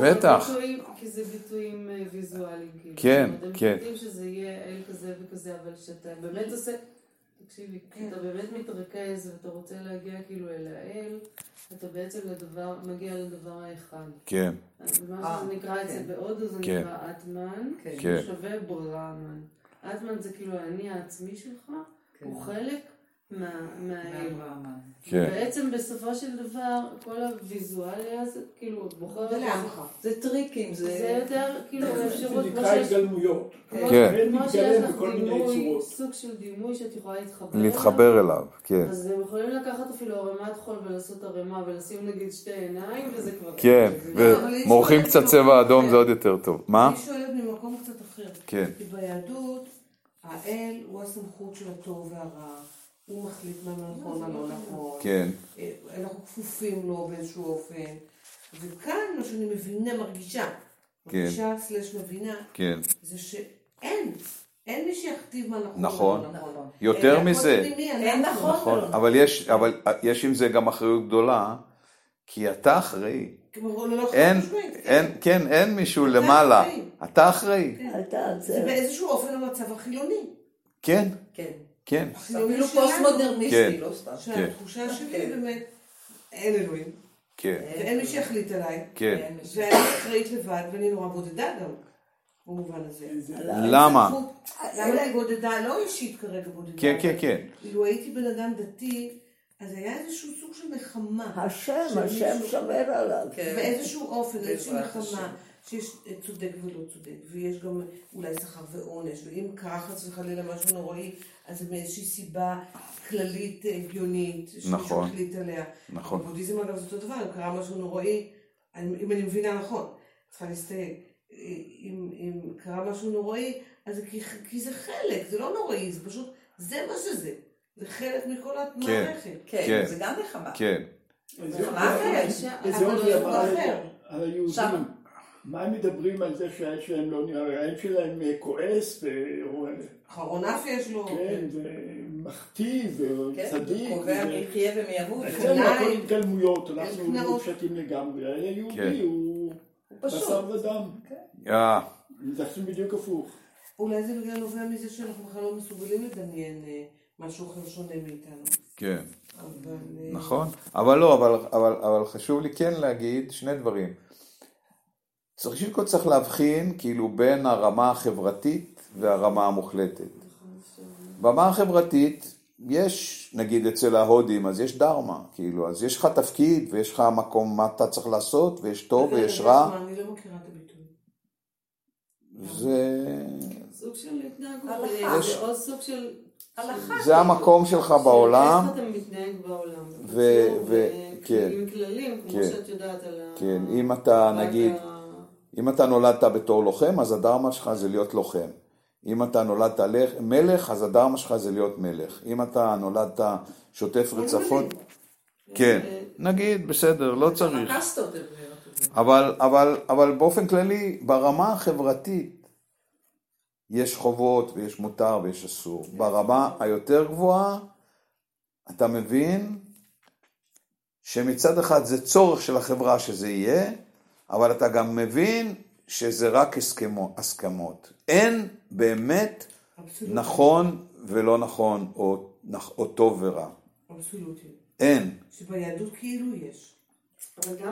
C: בטח.
B: כי זה ביטויים אה, ויזואליים, כאילו.
C: כן, כן.
B: הם יודעים שזה יהיה אל כזה וכזה, אבל כשאתה באמת עושה... תקשיבי,
G: כן.
B: כשאתה באמת מתרכז ואתה רוצה להגיע כאילו אל האל, אתה בעצם לדבר, מגיע לדבר האחד.
C: כן,
B: מה
D: אה,
B: שזה נקרא אצל
D: כן.
B: בהודו זה
C: כן.
B: נקרא אטמן,
D: כן.
C: כן.
B: שווה ברהמן. אטמן זה כאילו האני העצמי שלך,
D: כן.
B: הוא חלק מה- מהאל.
D: מהברהמן.
C: כן,
B: בעצם בסופו של דבר, כל הוויזואליה הזה, כאילו, את בוחרת...
G: זה לעמך.
D: זה טריקים,
B: זה
D: זה...
B: יותר כאילו
H: זה
B: אפשרות, כמו
H: נקרא
B: שיש...
H: התגלמויות.
C: כן.
H: זה
B: כמו שיש לך דימוי,
H: צורות.
B: סוג של דימוי שאת יכולה להתחבר
C: להתחבר אליו, כן.
B: אליו, אז הם יכולים לקחת אפילו ערימת חול ולעשות ערימה ולשים נגיד שתי עיניים וזה כבר...
C: כן,
B: זה-
C: ומורחים קצת צבע אדום. זה עוד יותר טוב. מה?
G: אני שואלת ממקום קצת אחר.
C: כן,
G: כי ביהדות, האל הוא הסמכות של הטוב והרע. הוא מחליט מה נכון, מה לא נכון.
C: כן,
G: אה, אנחנו כפופים לו באיזשהו אופן. וכאן מה שאני מבינה, מרגישה,
C: כן.
G: מרגישה סלש מבינה,
C: כן.
G: זה שאין, אין מי שיכתיב מה נכון.
C: נכון.
G: לא נכון.
C: יותר
G: הכל
C: מזה,
D: אין. נכון.
C: נכון, אבל יש, אבל יש עם זה גם אחריות גדולה, כי אתה אחראי.
G: לא
C: אין, אין, כן, אין מישהו
G: אתה
C: למעלה. אתה אחראי.
G: זה, באיזשהו אופן המצב החילוני.
C: כן,
D: כן.
C: כן,
D: אפילו
G: שלנו.
D: פוסט מודרניסטי,
C: כן.
D: לא סתם.
G: שהתחושה שלי
D: כן.
G: באמת, אין אלוהים.
C: כן,
G: ואין מי שיחליט עליי.
C: כן.
G: ואני אחראית לבד, ואני נורא בודדה גם, במובן הזה.
C: למה?
G: למה אני בודדה? לא אישית כרגע בודדה.
C: כן, כן, כן.
G: אילו הייתי בן אדם דתי, אז היה איזשהו סוג של נחמה.
A: השם, השם שומר עליו.
D: כן.
G: באיזשהו אופן, איזושהי נחמה. שיש צודק ולא צודק, ויש גם אולי שכר ועונש, ואם קרה חס וחלילה משהו נוראי, אז זה מאיזושהי סיבה כללית אה, הגיונית, שמישהו
C: נכון.
G: החליט עליה.
C: נכון.
G: בבודהיזם אגב זה אותו דבר, אם קרה משהו נוראי, אם אני מבינה נכון, צריכה להסתייג, אם, אם קרה משהו נוראי, אז זה כי, כי זה חלק, זה לא נוראי, זה פשוט, זה מה שזה, זה חלק מכל המערכת.
D: כן,
C: כן.
D: זה גם נחמה.
C: כן.
D: מה אחרת?
H: וזה
G: אבל
H: עוד
G: לא
H: דבר על-
G: אחר.
H: על היהודים. מה הם מדברים על זה שהעין שלהם לא נראה, העין שלהם אה, כועס, ו-
G: אחרון אף יש לו.
H: כן, ומחטיא,
D: כן,
H: וצדיק.
D: קובע מי יחיה ומי ימות.
H: אצלנו
G: אולי-
H: הכל התגלמויות, אנחנו
G: קנאות.
H: מופשטים לגמרי.
C: כן.
H: היהודי הוא
D: פשוט.
H: בשר ודם.
C: אה,
H: זה עכשיו בדיוק הפוך.
G: אולי זה בגלל נובע מזה שאנחנו בכלל לא מסוגלים לדמיין אה, משהו אחר שונה מאיתנו.
C: כן.
G: אבל... אה,
C: נכון, אבל לא, אבל, אבל, אבל חשוב לי כן להגיד שני דברים. צריך ראשית כל צריך להבחין כאילו בין הרמה החברתית והרמה המוחלטת. ברמה החברתית יש, נגיד אצל ההודים, אז יש דרמה, כאילו, אז יש לך תפקיד ויש לך מקום מה אתה צריך לעשות ויש טוב ויש רע,
G: אני לא מכירה את הביטוי.
C: זה,
B: סוג של התנהגות,
D: הלכה.
B: אה, זה עוד סוג של...
C: זה המקום שלך בעולם,
B: איך אתה מתנהג בעולם.
C: ו-
B: בקיצור,
C: ו-
B: ו-
C: כן.
B: עם כללים, כמו
C: כן.
B: שאת יודעת על ה...
C: כן, אם אתה נגיד, אם אתה נולדת בתור לוחם, אז הדרמה שלך זה להיות לוחם. אם אתה נולדת מלך, אז הדרמה שלך זה להיות מלך. אם אתה נולדת שוטף רצפות, כן, נגיד, בסדר, לא צריך. אבל, אבל, אבל באופן כללי, ברמה החברתית, יש חובות ויש מותר ויש אסור. ברמה היותר גבוהה, אתה מבין שמצד אחד זה צורך של החברה שזה יהיה, אבל אתה גם מבין שזה רק הסכמו, הסכמות. אין באמת
G: אבסולוטיות.
C: נכון ולא נכון, או, או טוב ורע.
G: אבסולוטיות.
C: אין.
G: שביהדות כאילו יש.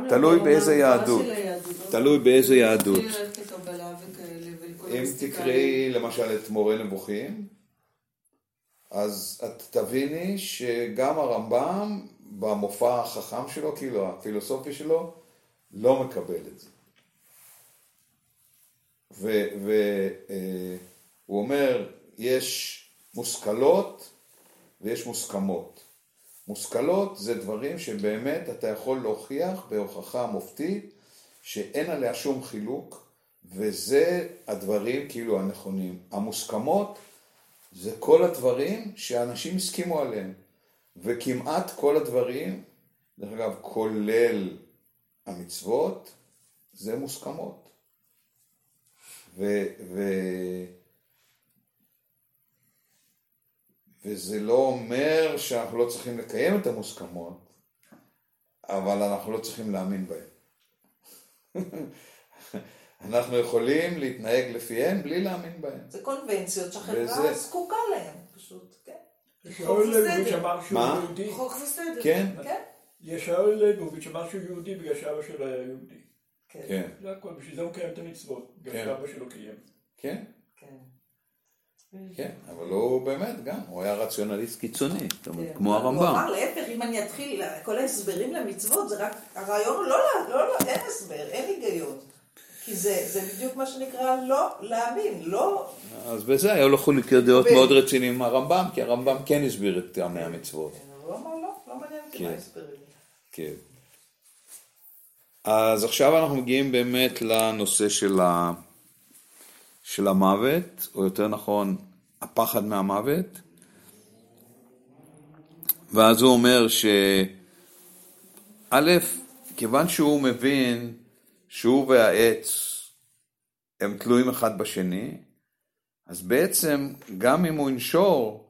C: תלוי באיזה יהדות. תלוי באיזה יהדות. אם. תקראי למשל את מורה נבוכים, אז את תביני שגם הרמב"ם במופע החכם שלו, כאילו הפילוסופי שלו, לא מקבל את זה. והוא אומר, יש מושכלות ויש מוסכמות. מושכלות זה דברים שבאמת אתה יכול להוכיח בהוכחה מופתית שאין עליה שום חילוק וזה הדברים כאילו הנכונים. המוסכמות זה כל הדברים שאנשים הסכימו עליהם. וכמעט כל הדברים, דרך אגב, כולל המצוות, זה מוסכמות. ו, ו, וזה לא אומר שאנחנו לא צריכים לקיים את המוסכמות, אבל אנחנו לא צריכים להאמין בהן. *laughs* אנחנו יכולים להתנהג לפיהן בלי להאמין בהן.
D: זה קונבנציות שהחברה
C: וזה-
D: זקוקה להן, פשוט, כן.
H: אמר שהוא
C: מה?
G: חוק וסדר.
C: כן?
D: כן,
H: ישעיהו ליבוביץ' אמר שהוא יהודי בגלל שאבא שלו היה יהודי.
D: כן,
C: כן,
H: זה הכל, בשביל זה הוא קיים את המצוות. בגלל
C: כן.
H: שאבא שלו קיים.
C: כן,
D: כן.
C: כן, אבל הוא באמת גם, הוא היה רציונליסט קיצוני. כמו
D: הוא
C: הרמב"ם.
D: אמר, להפך, אם אני אתחיל, כל ההסברים למצוות, זה רק, הרעיון הוא לא, לא, לא, אין הסבר, אין היגיון. כי זה, זה בדיוק מה שנקרא לא להאמין, לא...
C: אז בזה היו לו חילוקי דעות
D: ו-
C: מאוד רציניים עם הרמב"ם, כי הרמב"ם כן הסביר את טעמי המצוות.
D: הוא אמר לא, לא מעניין אותי מה
C: כן.
D: ההסברים.
C: כן. אז עכשיו אנחנו מגיעים באמת לנושא של, ה... של המוות, או יותר נכון, הפחד מהמוות. ואז הוא אומר ש... א', כיוון שהוא מבין שהוא והעץ הם תלויים אחד בשני, אז בעצם גם אם הוא ינשור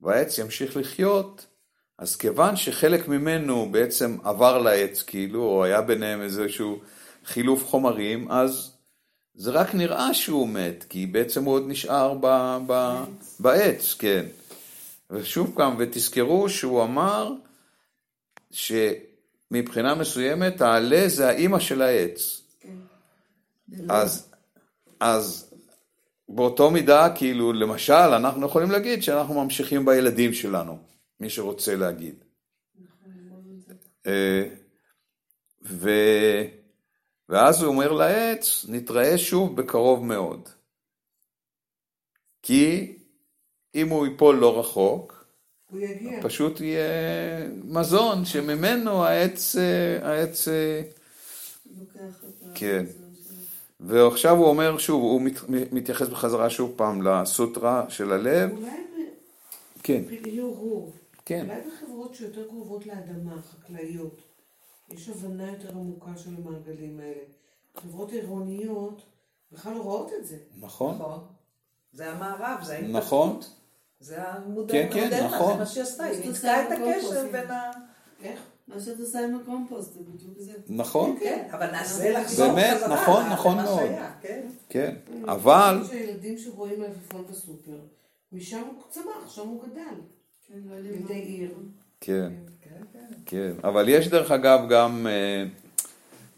C: והעץ ימשיך לחיות, אז כיוון שחלק ממנו בעצם עבר לעץ, כאילו, או היה ביניהם איזשהו חילוף חומרים, אז זה רק נראה שהוא מת, כי בעצם הוא עוד נשאר ב, ב, בעץ, כן. ושוב פעם, ותזכרו שהוא אמר שמבחינה מסוימת העלה זה האימא של העץ. אז, אז באותו מידה, כאילו, למשל, אנחנו יכולים להגיד שאנחנו ממשיכים בילדים שלנו, מי שרוצה להגיד. אה, ו... ואז הוא אומר לעץ, נתראה שוב בקרוב מאוד. כי אם הוא ייפול לא רחוק,
G: הוא יגיע.
C: פשוט יהיה מזון שממנו העץ, אה, העץ, אה. כן. ועכשיו הוא אומר שוב, הוא מת- מתייחס בחזרה שוב פעם לסוטרה של הלב.
G: אולי
C: כן,
G: ביורור.
C: כן.
G: אולי בחברות שיותר קרובות לאדמה, חקלאיות, יש הבנה יותר עמוקה של המעגלים האלה. חברות עירוניות בכלל לא רואות את זה.
C: נכון,
D: נכון. זה המערב, זה
C: נכון.
D: ההתפתחות. זה המודרנה,
C: כן, כן, נכון.
D: זה מה שהיא עשתה, היא ניתקה את הקשר. בין ה...
G: איך?
B: מה שאת עושה עם הקומפוסט, זה בדיוק זה.
C: נכון,
D: כן, אבל נעשה לחזור
C: באמת, נכון, נכון מאוד.
D: כן.
C: כן. אבל,
G: יש ילדים שרואים מלפפון בסופר, משם הוא צמח, שם הוא גדל.
B: כן, לא.
G: עיר.
C: כן,
D: כן, כן.
C: כן. אבל יש דרך אגב גם אה,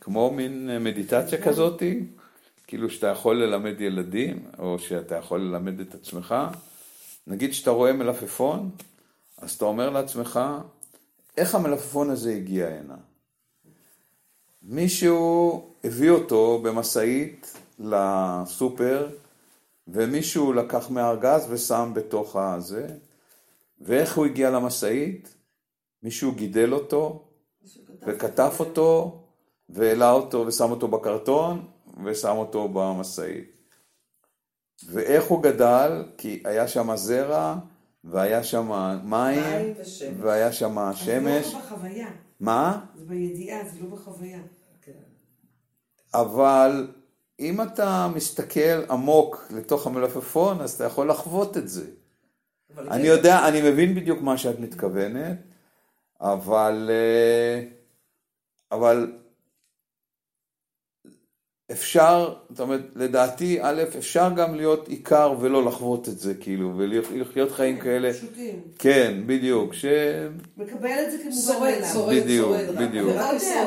C: כמו מין אה, מדיטציה כזאתי, כאילו שאתה יכול ללמד ילדים, או שאתה יכול ללמד את עצמך. נגיד שאתה רואה מלפפון, אז אתה אומר לעצמך, איך המלפפון הזה הגיע הנה? מישהו הביא אותו במשאית לסופר, ומישהו לקח מהארגז ושם בתוך הזה, ואיך הוא הגיע למשאית? מישהו גידל אותו, וכתב אותו, והעלה אותו ושם אותו בקרטון, ושם אותו במשאית. ואיך הוא גדל? כי היה שם זרע, והיה שם מים,
D: מים.
C: והיה שם שמש.
G: זה לא בחוויה,
C: מה?
G: זה בידיעה, זה לא בחוויה.
D: כן.
C: אבל אם אתה מסתכל עמוק לתוך המלפפון, אז אתה יכול לחוות את זה. אני
D: כן.
C: יודע, אני מבין בדיוק מה שאת מתכוונת, אבל, אה, אבל אפשר, זאת אומרת, לדעתי, א', אפשר גם להיות עיקר ולא לחוות את זה, כאילו, ולחיות חיים כאלה,
G: פשוטים.
C: כן, בדיוק, ש...
G: מקבל את זה כמובן
D: שורד. שורד,
C: בדיוק. בדיוק.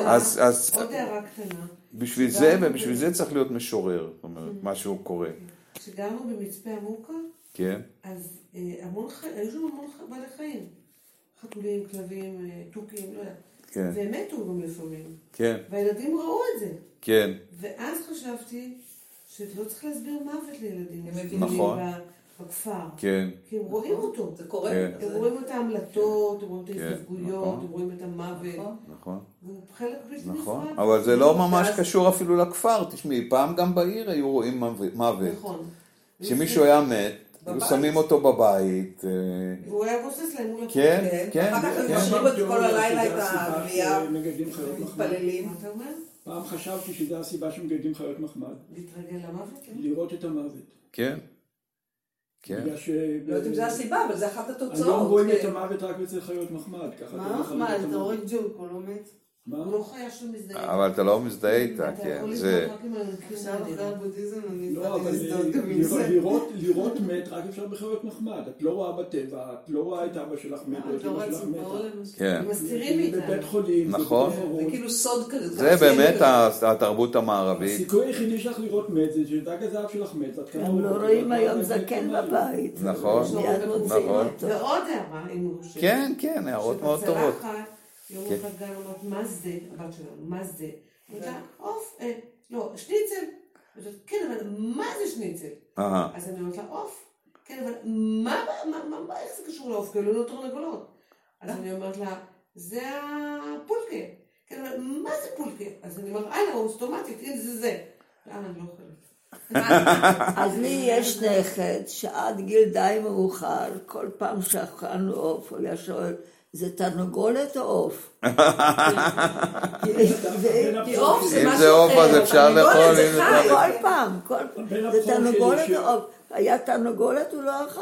C: אז,
G: עוד הערה קטנה,
C: בשביל זה, ובשביל זה צריך להיות משורר, זאת אומרת, משהו קורה,
G: כשגרנו במצפה עמוקה,
C: כן?
G: אז אה, המון חיים, היו שם המון בעלי חיים. חתולים, כלבים, אה, תוכים, לא יודעת.
C: כן,
G: והם מתו גם לפעמים.
C: כן,
G: והילדים ראו את זה.
C: כן,
G: ואז חשבתי שאתה לא צריך להסביר מוות לילדים.
D: הם מבינים.
C: נכון.
G: בכפר.
C: כן,
G: כי הם רואים אותו.
D: זה קורה.
C: כן.
G: הם רואים את ההמלטות, הם רואים את
C: כן,
G: ההזדווגויות,
C: נכון.
G: הם רואים את המוות.
C: נכון.
G: והוא חלק בלתי
C: נכון,
G: נפרד.
C: אבל זה לא ממש קשור אפילו לכפר, תשמעי, פעם גם בעיר היו רואים מוות.
G: נכון.
C: כשמישהו היה מת, היו
D: בבית.
C: שמים אותו בבית. אה,
G: והוא היה בוסס להם מול
C: כן,
D: כן,
C: כן,
D: ואחר כך הם
C: כן.
D: משאירים את כל הלילה את הגבייה,
H: מחמד.
D: מתפללים.
G: מה אתה אומר?
H: פעם חשבתי שזו הסיבה שמגדלים חיות מחמד.
G: להתרגל למוות?
H: לראות את המוות.
C: כן, כן.
H: בגלל ש...
D: לא יודעת אם זה הסיבה, אבל זה אחת
H: היום
D: התוצאות.
H: רואים את
D: כן.
H: המוות רק אצל חיות מחמד.
B: מה
H: את
B: אתה רואה. ג'וק, הוא לא מת?
G: לא.
C: אבל אתה לא מזדהה איתה, כן. זה...
H: לא, אבל לראות- מת רק אפשר בחיות מחמד. את לא רואה בטבע, את לא רואה את אבא שלך מת את אמא
B: רואה
H: שלך מתה.
B: למשל.
C: כן.
G: מסתירים מאיתנו.
H: בבית חולים.
C: נכון.
D: זה. כאילו סוד כזה.
C: זה באמת התרבות המערבית.
H: הסיכוי היחידי שלך לראות מת זה שדג הזהב שלך מת.
A: הם לא
H: רואות,
A: רואים היום
H: רואה את
A: זקן. בבית.
C: נכון, נכון.
G: ועוד הערה.
C: כן, כן, הערות מאוד טובות.
G: יום
C: כן.
G: אחד גל אומרת, מה זה, הבת שלנו, מה זה? עוף, אה, לא, שניצל. כן, אבל מה זה שניצל?
C: אהה.
G: אז אני אומרת לה, עוף. כן, אבל מה, מה, מה, מה, איך זה קשור לעוף? כי לא תרנגולות. אז אני אומרת לה, זה הפולקה. כן, אבל מה זה פולקה? אז אני אומרת, הלאה, הוא אוטומטית, הנה זה זה. למה אני לא אוכלת? *laughs*
A: אז לי *laughs* יש נכד שעד גיל די מאוחר, כל פעם שאכלנו עוף, הוא היה שואל, זה תרנגולת או עוף?
D: כי עוף זה
C: אם
D: משהו
C: זה עוף,
D: אחר,
C: אז אפשר
D: תרנגולת
C: לאכול,
D: זה
C: אם זה
D: חי.
A: כל פעם, כל פעם.
H: הבן
A: זה תרנגולת או עוף? היה תרנגולת, הוא לא אכל.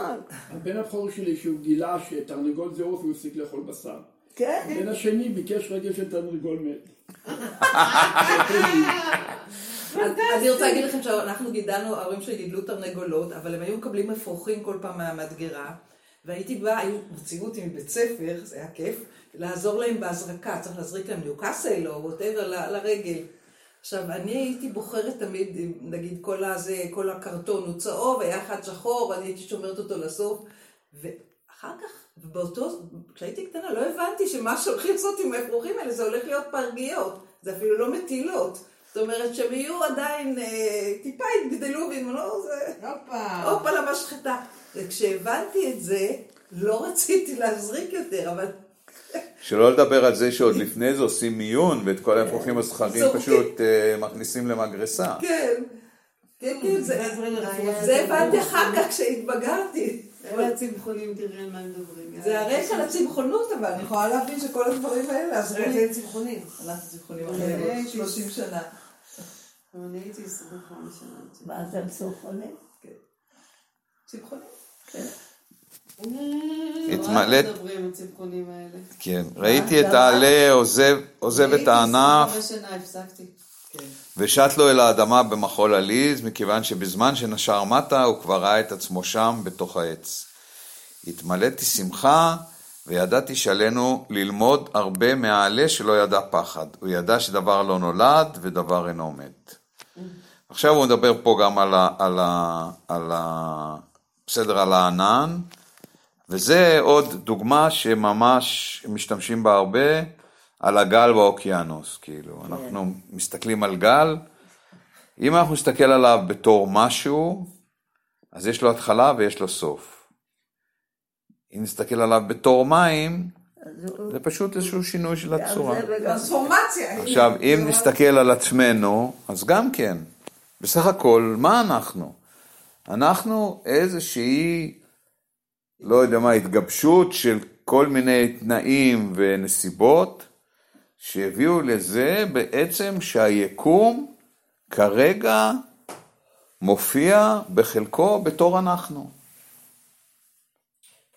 H: הבן הבכור שלי שהוא גילה שתרנגול זה עוף והוא הפסיק לאכול בשר.
A: כן?
H: הבן השני ביקש רגל של תרנגול מת.
D: אז *laughs* אני רוצה להגיד לכם שאנחנו גידלנו, ההורים שלי גידלו תרנגולות, אבל הם היו מקבלים אפרוחים כל פעם מהמדגרה, והייתי באה, היו מוציאים אותי מבית ספר, זה היה כיף, לעזור להם בהזרקה, צריך להזריק להם ניוקאסל או ווטאבר לרגל. עכשיו, אני הייתי בוחרת תמיד, נגיד כל הזה, כל הקרטון הוא צהוב, היה אחד שחור, אני הייתי שומרת אותו לסוף, ואחר כך, ובאותו, כשהייתי קטנה, לא הבנתי שמה שהולכים לעשות עם האפרוחים האלה, זה הולך להיות פרגיות, זה אפילו לא מטילות. זאת אומרת שהם יהיו עדיין, אה, טיפה יגדלו ויתמלאו, זה...
G: הופה.
D: הופה למשחטה. וכשהבנתי את זה, לא רציתי להזריק יותר, אבל
C: שלא לדבר על זה שעוד לפני זה עושים מיון ואת כל האפרוחים הזכרים. פשוט אה, מכניסים למגרסה.
D: כן. כן, כן, זה-
G: זה.
D: זה הבנתי אחר כך כשהתבגרתי.
B: אלה הצמחונים, תראי על מה מדברים.
D: זה הרקע לצמחונות, אבל אני יכולה להבין שכל הדברים האלה עזרו
G: זה
D: לי.
G: זה צמחונים.
D: אנחנו צמחונים
B: אני
D: אחרי
B: הייתי-
D: 30 שנה.
B: אני הייתי 25 שנה.
A: מה אתם סוכנים?
D: צמחונים.
C: התמלאת,
B: לא מדברים הצמחונים האלה.
C: כן, ראיתי את העלה עוזב- עוזב את הענף
B: הייתי 25 שנה, הפסקתי.
C: ושט לו אל האדמה במחול עליז, מכיוון שבזמן שנשר מטה הוא כבר ראה את עצמו שם בתוך העץ. התמלאתי שמחה וידעתי שעלינו ללמוד הרבה מהעלה שלא ידע פחד. הוא ידע שדבר לא נולד ודבר אינו מת. עכשיו הוא מדבר פה גם על ה... על ה, על ה בסדר, על הענן, וזה עוד דוגמה שממש משתמשים בה הרבה, על הגל באוקיינוס, כאילו, אנחנו מסתכלים על גל, אם אנחנו נסתכל עליו בתור משהו, אז יש לו התחלה ויש לו סוף. אם נסתכל עליו בתור מים, זה פשוט איזשהו שינוי של הצורה.
D: טרנספורמציה.
C: עכשיו, אם נסתכל על עצמנו, אז גם כן. בסך הכל, מה אנחנו? אנחנו איזושהי, לא יודע מה, התגבשות של כל מיני תנאים ונסיבות, שהביאו לזה בעצם שהיקום כרגע מופיע בחלקו בתור אנחנו.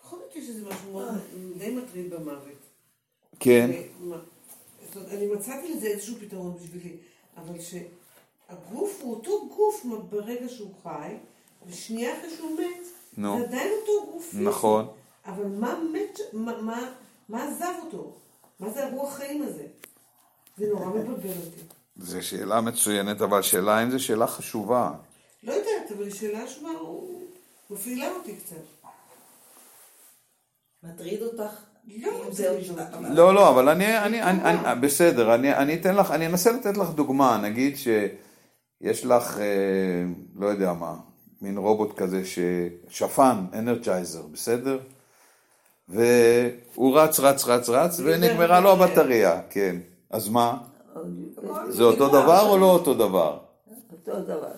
G: בכל זאת יש איזה משהו מאוד די מטריד במוות.
C: כן.
G: אומרת, אני מצאתי לזה איזשהו פתרון בשבילי, אבל שהגוף הוא אותו גוף ברגע שהוא חי, ושנייה אחרי שהוא מת,
C: נו.
G: זה עדיין אותו גוף פיזי.
C: נכון.
G: אבל מה מת, מה, מה, מה עזב אותו? מה זה הרוח חיים הזה? זה נורא מבלבל אותי.
C: זו שאלה מצוינת, אבל שאלה אם זו שאלה חשובה.
G: לא יודעת, אבל שאלה שמה הוא מפעילה אותי קצת.
D: מטריד אותך?
G: לא, לא.
D: אבל-
C: לא, לא, אבל אני, אני, אני, אני בסדר, אני, אני אתן לך, אני אנסה לתת לך דוגמה, נגיד שיש לך, אה, לא יודע מה, מין רובוט כזה, ששפן, אנרג'ייזר, בסדר? והוא רץ, רץ, רץ, רץ, ונגמרה לו הבטריה, כן. אז מה? זה אותו דבר או לא אותו דבר?
A: אותו דבר.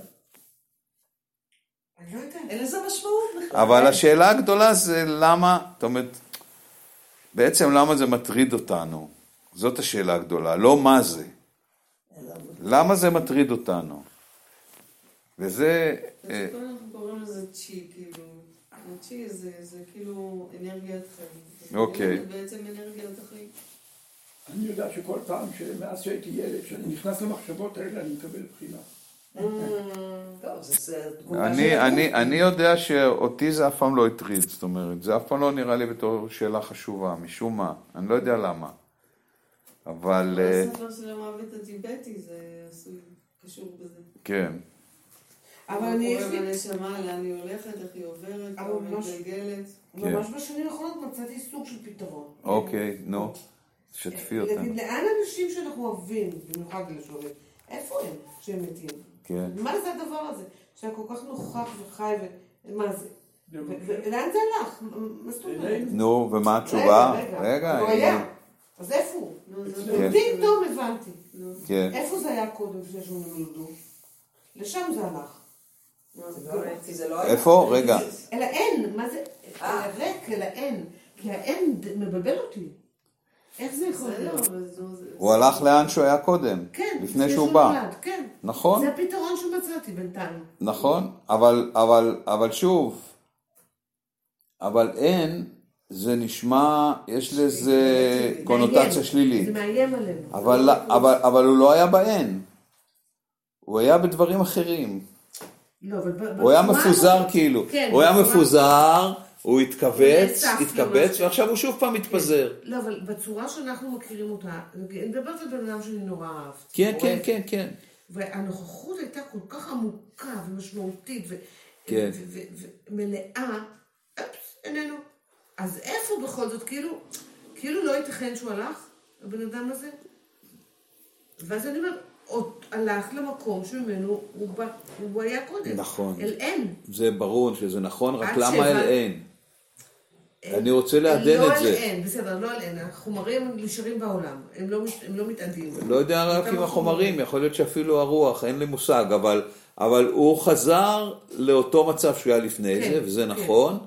G: לא יודעת.
D: אין לזה משמעות בכלל.
C: אבל השאלה הגדולה זה למה, זאת אומרת, בעצם למה זה מטריד אותנו? זאת השאלה הגדולה, לא מה זה. למה זה מטריד אותנו? וזה, אה,
B: קוראים לזה צ'י, כאילו. הצ'י זה זה כאילו אנרגיית חיים.
C: אוקיי.
B: זה בעצם אנרגיית החיים.
H: אני יודע שכל פעם שמאז שהייתי ילד, כשאני נכנס למחשבות האלה, אני מקבל בחינה.
D: תגובה
C: אני. אני יודע שאותי זה אף פעם לא הטריד, זאת אומרת, זה אף פעם לא נראה לי בתור שאלה חשובה, משום מה, אני לא יודע למה. אבל, אה,
B: הספר של המוות הטיבטי זה עשוי, קשור בזה.
C: כן,
G: אבל אני, יש לי,
B: בנשמה, לאן היא הולכת, איך היא עוברת,
G: אבל
B: איך היא מתגלגלת.
G: ממש בשנים האחרונות מצאתי סוג של פתרון.
C: אוקיי, נו, שתפי אותנו.
G: להגיד, לאן אנשים שאנחנו אוהבים, במיוחד אלה שאוהבים, איפה הם כשהם מתים?
C: כן.
G: מה זה הדבר הזה? שהיה כל כך נוכח וחי, ו- מה זה? ו- לאן זה הלך? מה זאת אומרת?
C: נו, ומה התשובה?
G: רגע,
C: רגע,
G: הוא. היה. אז איפה הוא?
C: כן.
G: ופתאום הבנתי.
C: כן,
G: איפה זה היה קודם לפני שהוא נולדו? לשם זה הלך.
D: כי זה לא היה.
C: איפה? רגע,
G: אלא אין, מה זה?
D: אה.
G: אלא ריק, אלא אין. כי האין מבלבל אותי. איך זה יכול להיות?
C: הוא הלך לאן שהוא היה קודם,
G: כן,
C: לפני שהוא בא,
G: כן.
C: נכון?
G: זה הפתרון שמצאתי בינתיים.
C: נכון, אבל, אבל, אבל שוב, אבל אין, זה נשמע, יש לזה קונוטציה
G: מאיים.
C: שלילית.
G: זה מאיים עלינו.
C: אבל, אבל, אבל הוא לא היה בהן. הוא היה בדברים אחרים.
G: לא, אבל
C: הוא היה מפוזר כאילו.
G: כן,
C: הוא היה מפוזר, הוא התכווץ,
G: ממש.
C: ועכשיו הוא שוב פעם מתפזר.
G: לא, אבל בצורה שאנחנו מכירים אותה, אני מדברת על בן אדם שאני נורא אהבתי.
C: כן, כן. כן, כן.
G: והנוכחות הייתה כל כך עמוקה ומשמעותית
C: כן.
G: ומלאה, אופס, איננו. אז איפה בכל זאת, כאילו, כאילו לא ייתכן שהוא הלך, הבן אדם הזה? ואז אני אומרת, הלך למקום שממנו הוא, בא, הוא היה קודם.
C: נכון.
G: אל אין.
C: זה ברור שזה נכון, רק למה
G: שבע-
C: אל אין? אני רוצה לעדן
G: לא
C: את
G: על
C: זה.
G: אין, בסדר, לא על אין. החומרים נשארים בעולם, הם לא, הם לא מתאדים.
C: לא יודע רק עם החומרים, יכול להיות שאפילו הרוח, אין לי מושג, אבל, אבל הוא חזר לאותו מצב שהוא היה לפני
G: כן,
C: זה, וזה
G: כן.
C: נכון.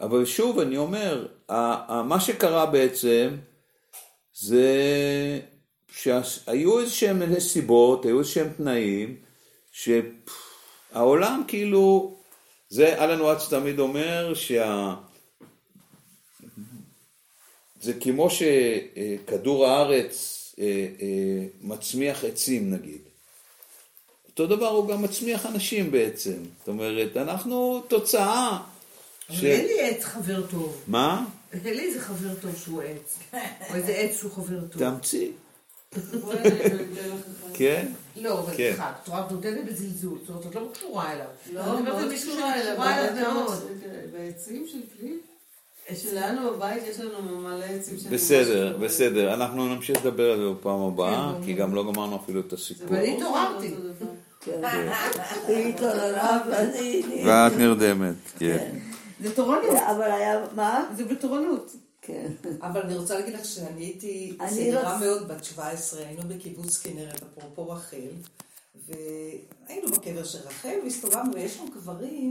C: אבל שוב, אני אומר, מה שקרה בעצם, זה שהיו איזה שהם נסיבות, היו איזה שהם תנאים, שהעולם כאילו, זה אלן וואטס תמיד אומר, שה... זה כמו שכדור הארץ אה, אה, מצמיח עצים נגיד. אותו דבר הוא גם מצמיח אנשים בעצם. זאת אומרת, אנחנו תוצאה.
G: אבל אין לי עץ חבר טוב.
C: מה?
G: אין לי איזה חבר טוב שהוא עץ. *laughs* או איזה עץ שהוא חבר טוב.
C: תמציא. כן?
G: לא, אבל
C: כן.
G: סליחה, את רואה, את נותנת בזלזול. זאת אומרת, את לא קשורה אליו.
B: לא,
G: אני אומרת
B: מאוד
G: למישהו
B: קשורה אליו, אבל
G: מאוד.
B: בעצים של פליפ, שלנו בבית יש לנו מלא עצים שאני
C: בסדר. בסדר. אנחנו נמשיך לדבר על זה בפעם הבאה,
G: כן,
C: כי גם לא גמרנו אפילו את
B: זה
C: הסיפור.
B: שזה
G: התעוררתי.
A: כן. היא התעוררה ואני...
C: ואת נרדמת, כן.
G: זה תורנות.
A: אבל היה... מה?
G: זה בתורנות.
A: כן.
D: אבל אני רוצה להגיד לך שאני הייתי צעירה
A: רצ-
D: מאוד, בת 17, היינו בקיבוץ כנרת, אפרופו רחל, והיינו בקבר של רחל, והסתובבנו, ויש שם קברים